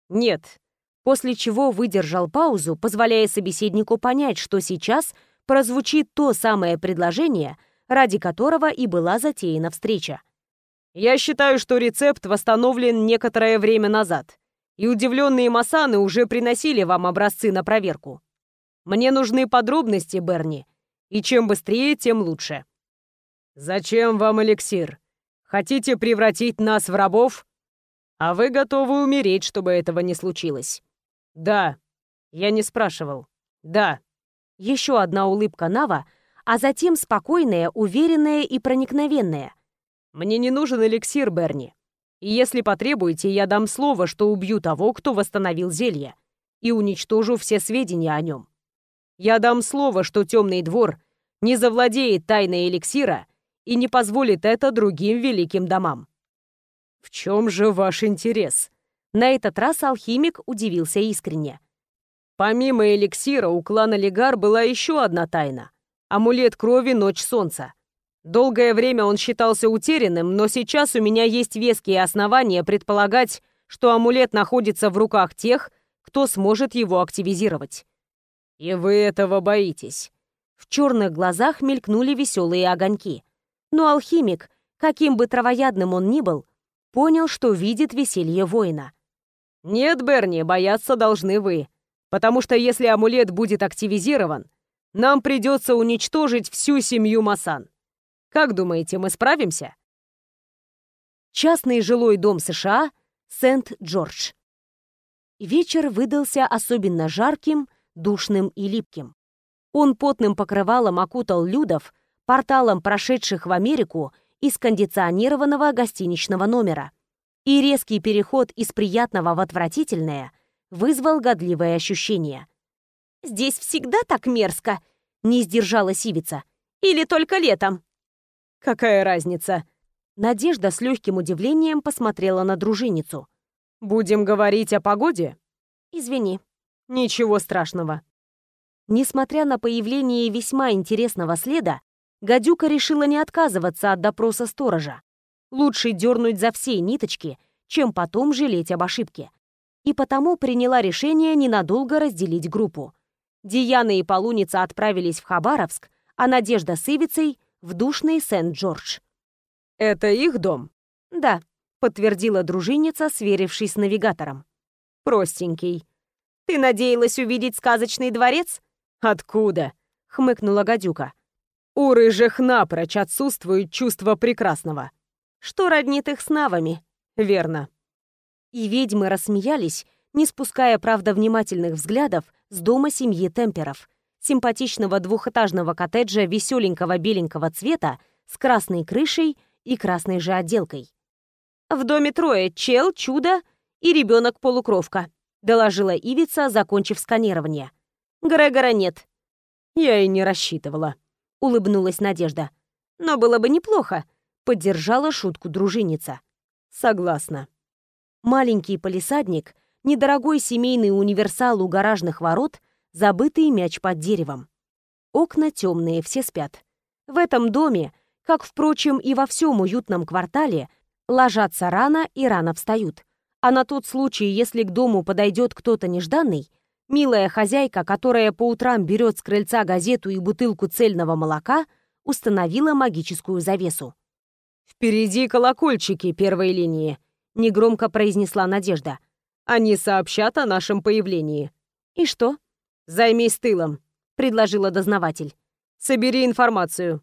«Нет»,
после чего выдержал паузу, позволяя собеседнику понять, что сейчас прозвучит то самое предложение, ради которого и была затеяна встреча.
«Я считаю, что рецепт восстановлен некоторое время назад, и удивленные масаны уже приносили вам образцы на проверку. Мне нужны подробности, Берни, и чем быстрее, тем лучше». «Зачем вам эликсир? Хотите превратить нас в рабов? А вы готовы умереть, чтобы этого не случилось?» «Да». Я не спрашивал. «Да».
Еще одна улыбка Нава — а затем спокойная, уверенная и проникновенная.
«Мне не нужен эликсир, Берни. И если потребуете, я дам слово, что убью того, кто восстановил зелье, и уничтожу все сведения о нем. Я дам слово, что темный двор не завладеет тайной эликсира и не позволит это другим великим домам». «В чем же ваш интерес?»
На этот раз алхимик удивился искренне.
Помимо эликсира у клана Легар была еще одна тайна — Амулет крови «Ночь солнца». Долгое время он считался утерянным, но сейчас у меня есть веские основания предполагать, что амулет находится в руках тех, кто сможет его активизировать. И вы этого боитесь.
В черных глазах мелькнули веселые огоньки. Но алхимик, каким бы травоядным он ни был, понял, что видит веселье воина.
«Нет, Берни, бояться должны вы. Потому что если амулет будет активизирован, нам придется уничтожить всю семью Масан. Как думаете, мы справимся?
Частный жилой дом США, Сент-Джордж. Вечер выдался особенно жарким, душным и липким. Он потным покрывалом окутал людов, порталом прошедших в Америку из кондиционированного гостиничного номера. И резкий переход из приятного в отвратительное вызвал годливое ощущение – «Здесь всегда так мерзко?» — не сдержала Сивица. «Или только летом?»
«Какая разница?»
Надежда с легким удивлением посмотрела на дружиницу.
«Будем говорить о погоде?»
«Извини».
«Ничего страшного».
Несмотря на появление весьма интересного следа, гадюка решила не отказываться от допроса сторожа. Лучше дернуть за все ниточки, чем потом жалеть об ошибке. И потому приняла решение ненадолго разделить группу. Диана и Полуница отправились в Хабаровск, а Надежда с Ивицей — в душный Сент-Джордж.
«Это их дом?»
«Да», — подтвердила дружинница, сверившись с навигатором.
«Простенький».
«Ты надеялась увидеть сказочный дворец?»
«Откуда?» — хмыкнула гадюка. «У рыжих напрочь отсутствует чувство прекрасного».
«Что роднит их с навами?»
«Верно».
И ведьмы рассмеялись, не спуская, правда, внимательных взглядов с дома семьи Темперов, симпатичного двухэтажного коттеджа веселенького беленького цвета с красной крышей и красной же отделкой. «В доме трое — чел, чудо и ребенок-полукровка», — доложила Ивица, закончив сканирование. «Грегора нет».
«Я и не рассчитывала», — улыбнулась Надежда.
«Но было бы неплохо», — поддержала шутку дружинница.
«Согласна».
Маленький полисадник, недорогой семейный универсал у гаражных ворот, забытый мяч под деревом. Окна темные, все спят. В этом доме, как, впрочем, и во всем уютном квартале, ложатся рано и рано встают. А на тот случай, если к дому подойдет кто-то нежданный, милая хозяйка, которая по утрам берет с крыльца газету и бутылку цельного молока, установила магическую завесу.
«Впереди колокольчики первой линии», — негромко произнесла Надежда. «Они сообщат о нашем появлении».
«И что?»
«Займись тылом», — предложила дознаватель. «Собери информацию».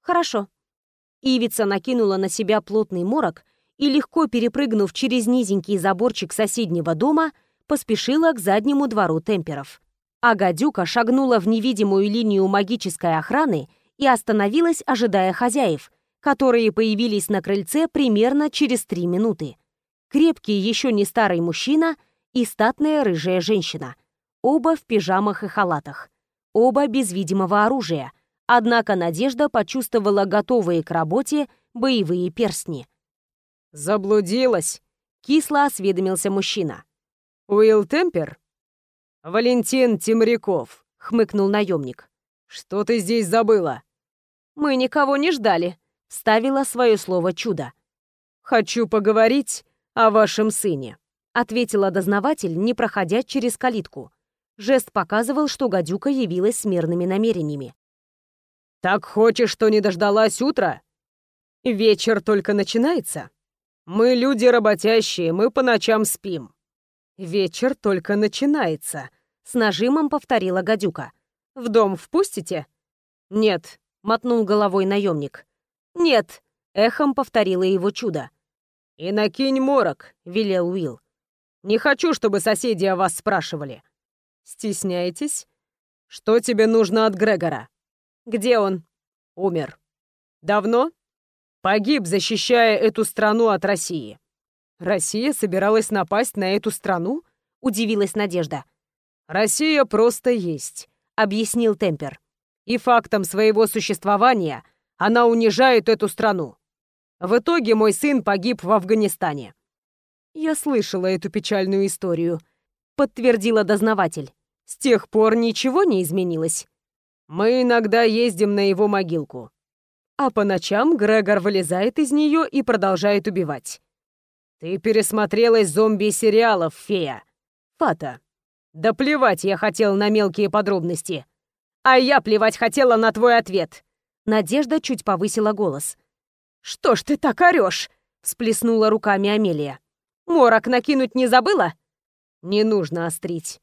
«Хорошо». Ивица накинула на себя плотный морок и, легко перепрыгнув через низенький заборчик соседнего дома, поспешила к заднему двору темперов. А гадюка шагнула в невидимую линию магической охраны и остановилась, ожидая хозяев, которые появились на крыльце примерно через три минуты. Крепкий, еще не старый мужчина и статная рыжая женщина — Оба в пижамах и халатах. Оба без видимого оружия. Однако Надежда почувствовала готовые к работе боевые перстни.
«Заблудилась!» — кисло осведомился мужчина. «Уилл Темпер?» «Валентин Темряков», — хмыкнул наемник. «Что ты здесь забыла?»
«Мы никого не ждали», — вставила свое слово чудо.
«Хочу поговорить о вашем сыне», — ответила дознаватель, не проходя через калитку.
Жест показывал, что гадюка явилась с мирными намерениями.
«Так хочешь, что не дождалась утра? Вечер только начинается. Мы люди работящие, мы по ночам спим. Вечер только начинается», — с нажимом повторила гадюка. «В дом впустите?»
«Нет», — мотнул головой наемник. «Нет», — эхом повторила его чудо.
«И накинь морок», — велел Уилл. «Не хочу, чтобы соседи о вас спрашивали». Стесняетесь? Что тебе нужно от Грегора?
Где он?
Умер. Давно? Погиб, защищая эту страну от России. Россия собиралась напасть на эту страну? Удивилась Надежда. Россия просто есть, объяснил Темпер. И фактом своего существования она унижает эту страну. В итоге мой сын погиб в Афганистане. Я слышала эту печальную историю, подтвердила дознаватель. С тех пор ничего не изменилось. Мы иногда ездим на его могилку. А по ночам Грегор вылезает из нее и продолжает убивать. Ты пересмотрелась зомби-сериалов, фея. Фата. Да плевать я хотел на мелкие подробности. А я плевать хотела на твой ответ. Надежда чуть повысила голос. «Что ж ты так орёшь?» — всплеснула руками Амелия. «Морок накинуть не забыла?» «Не нужно острить.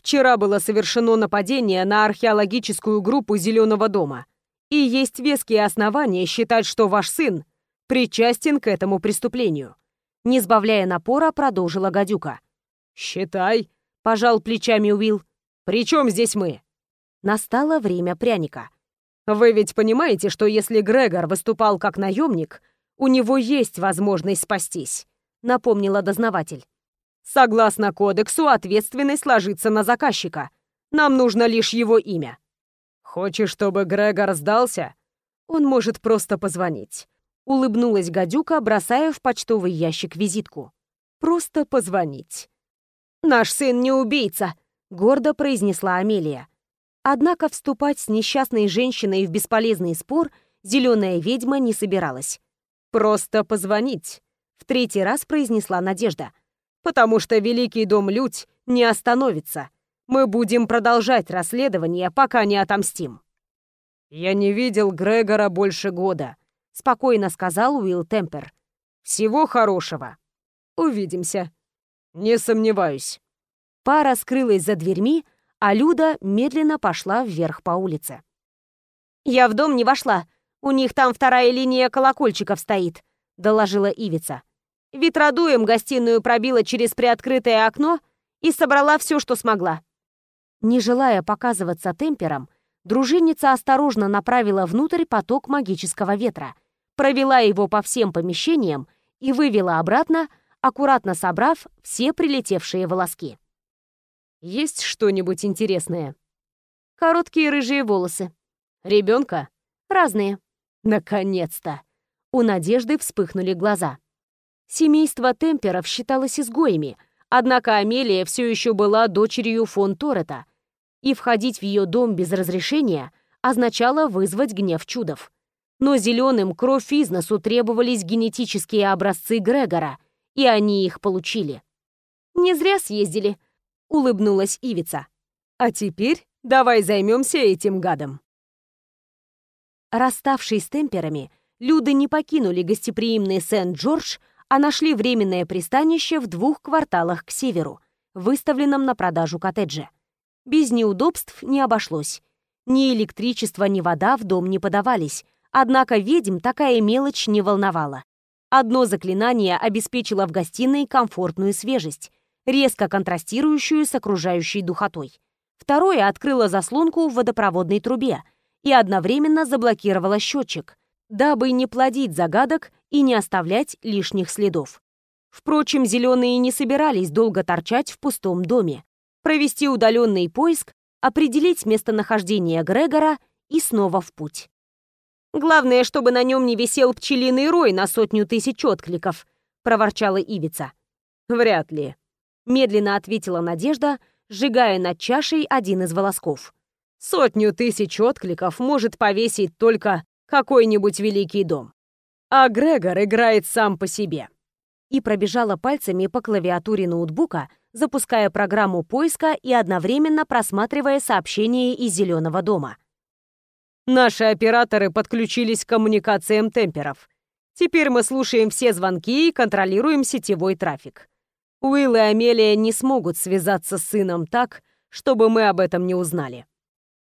Вчера было совершено нападение на археологическую группу Зеленого дома. И есть веские основания считать, что ваш сын причастен к этому преступлению. Не сбавляя напора, продолжила гадюка. «Считай», — пожал плечами Уилл. «При чем здесь мы?» Настало время пряника. «Вы ведь понимаете, что если Грегор выступал как наемник, у него есть возможность спастись», — напомнила дознаватель. Согласно кодексу, ответственность ложится на заказчика. Нам нужно лишь его имя. Хочешь, чтобы Грегор сдался? Он может просто позвонить. Улыбнулась гадюка, бросая в почтовый ящик визитку. Просто позвонить. «Наш сын не убийца», — гордо произнесла Амелия. Однако вступать с несчастной женщиной в бесполезный спор зеленая ведьма не собиралась. Просто позвонить, в третий раз произнесла Надежда. Потому что Великий Дом Людь не остановится. Мы будем продолжать расследование, пока не отомстим. Я не видел Грегора больше года, спокойно сказал Уилл Темпер. Всего хорошего. Увидимся. Не сомневаюсь. Пара скрылась за дверьми, а Люда медленно пошла вверх по улице.
«Я в дом не вошла. У них там вторая линия колокольчиков стоит», — доложила Ивица. Ветродуем гостиную пробила через приоткрытое окно и собрала все, что смогла. Не желая показываться темпером, дружинница осторожно направила внутрь поток магического ветра, провела его по всем помещениям и вывела обратно, аккуратно собрав все прилетевшие волоски.
«Есть что-нибудь интересное?»
Короткие рыжие волосы.
Ребенка?
Разные.
Наконец-то!
У Надежды вспыхнули глаза. Семейство Темперов считалось изгоями, однако Амелия все еще была дочерью фон Торета, и входить в ее дом без разрешения означало вызвать гнев чудов. Но зеленым кровь из носу требовались генетические образцы Грегора, и они их получили. «Не зря съездили», — улыбнулась Ивица.
«А теперь давай займемся этим гадом».
Расставшись с темперами, Люды не покинули гостеприимный Сент-Джордж, а нашли временное пристанище в двух кварталах к северу, выставленном на продажу коттедже. Без неудобств не обошлось. Ни электричество, ни вода в дом не подавались, однако ведьм такая мелочь не волновала. Одно заклинание обеспечило в гостиной комфортную свежесть, резко контрастирующую с окружающей духотой. Второе открыло заслонку в водопроводной трубе и одновременно заблокировало счетчик, дабы не плодить загадок и не оставлять лишних следов. Впрочем, зеленые не собирались долго торчать в пустом доме, провести удаленный поиск, определить местонахождение Грегора и снова в путь. «Главное, чтобы на нем не висел пчелиный рой на сотню тысяч откликов», — проворчала Ивица.
«Вряд ли», —
медленно ответила Надежда, сжигая над чашей один из волосков.
«Сотню тысяч откликов может повесить только какой-нибудь великий дом. А Грегор играет сам по себе.
И пробежала пальцами по клавиатуре ноутбука, запуская программу поиска и одновременно просматривая сообщения из Зеленого дома.
Наши операторы подключились к коммуникациям темперов. Теперь мы слушаем все звонки и контролируем сетевой трафик. Уилл и Амелия не смогут связаться с сыном так, чтобы мы об этом не узнали.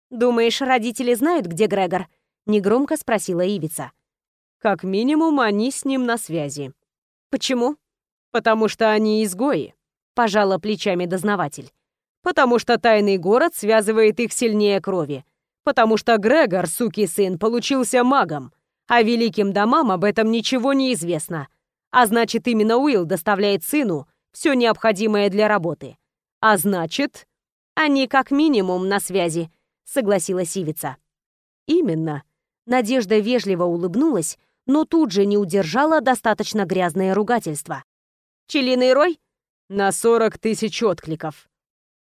«Думаешь, родители знают, где Грегор?» негромко спросила Ивица.
Как минимум, они с ним на связи.
Почему?
Потому что они изгои, пожала плечами дознаватель. Потому что тайный город связывает их сильнее крови. Потому что Грегор, сукий сын, получился магом, а великим домам об этом ничего не известно. А значит, именно Уилл доставляет сыну все необходимое для работы. А значит,
они как минимум на связи, согласилась Ивица.
Именно,
Надежда вежливо улыбнулась, но тут же не удержала достаточно грязное ругательство. «Пчелиный рой?»
«На 40 тысяч откликов».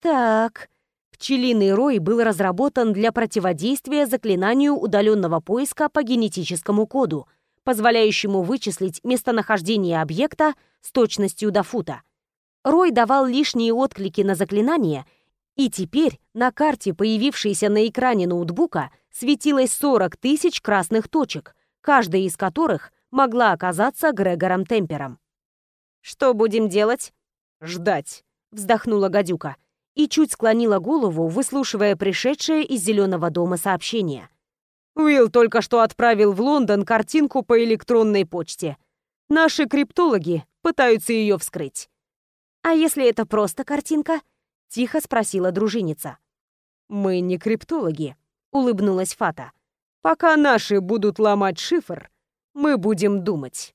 «Так...» Пчелиный рой был разработан для противодействия заклинанию удаленного поиска по генетическому коду, позволяющему вычислить местонахождение объекта с точностью до фута. Рой давал лишние отклики на заклинание, и теперь на карте, появившейся на экране ноутбука, светилось 40 тысяч красных точек, каждая из которых могла оказаться Грегором Темпером. «Что будем делать?»
«Ждать», —
вздохнула гадюка и чуть склонила голову, выслушивая пришедшее из зеленого дома сообщение.
«Уилл только что отправил в Лондон картинку по электронной почте. Наши криптологи пытаются ее вскрыть».
«А если это просто картинка?» — тихо спросила дружиница.
«Мы не криптологи», улыбнулась Фата. Пока наши будут ломать шифр, мы будем думать.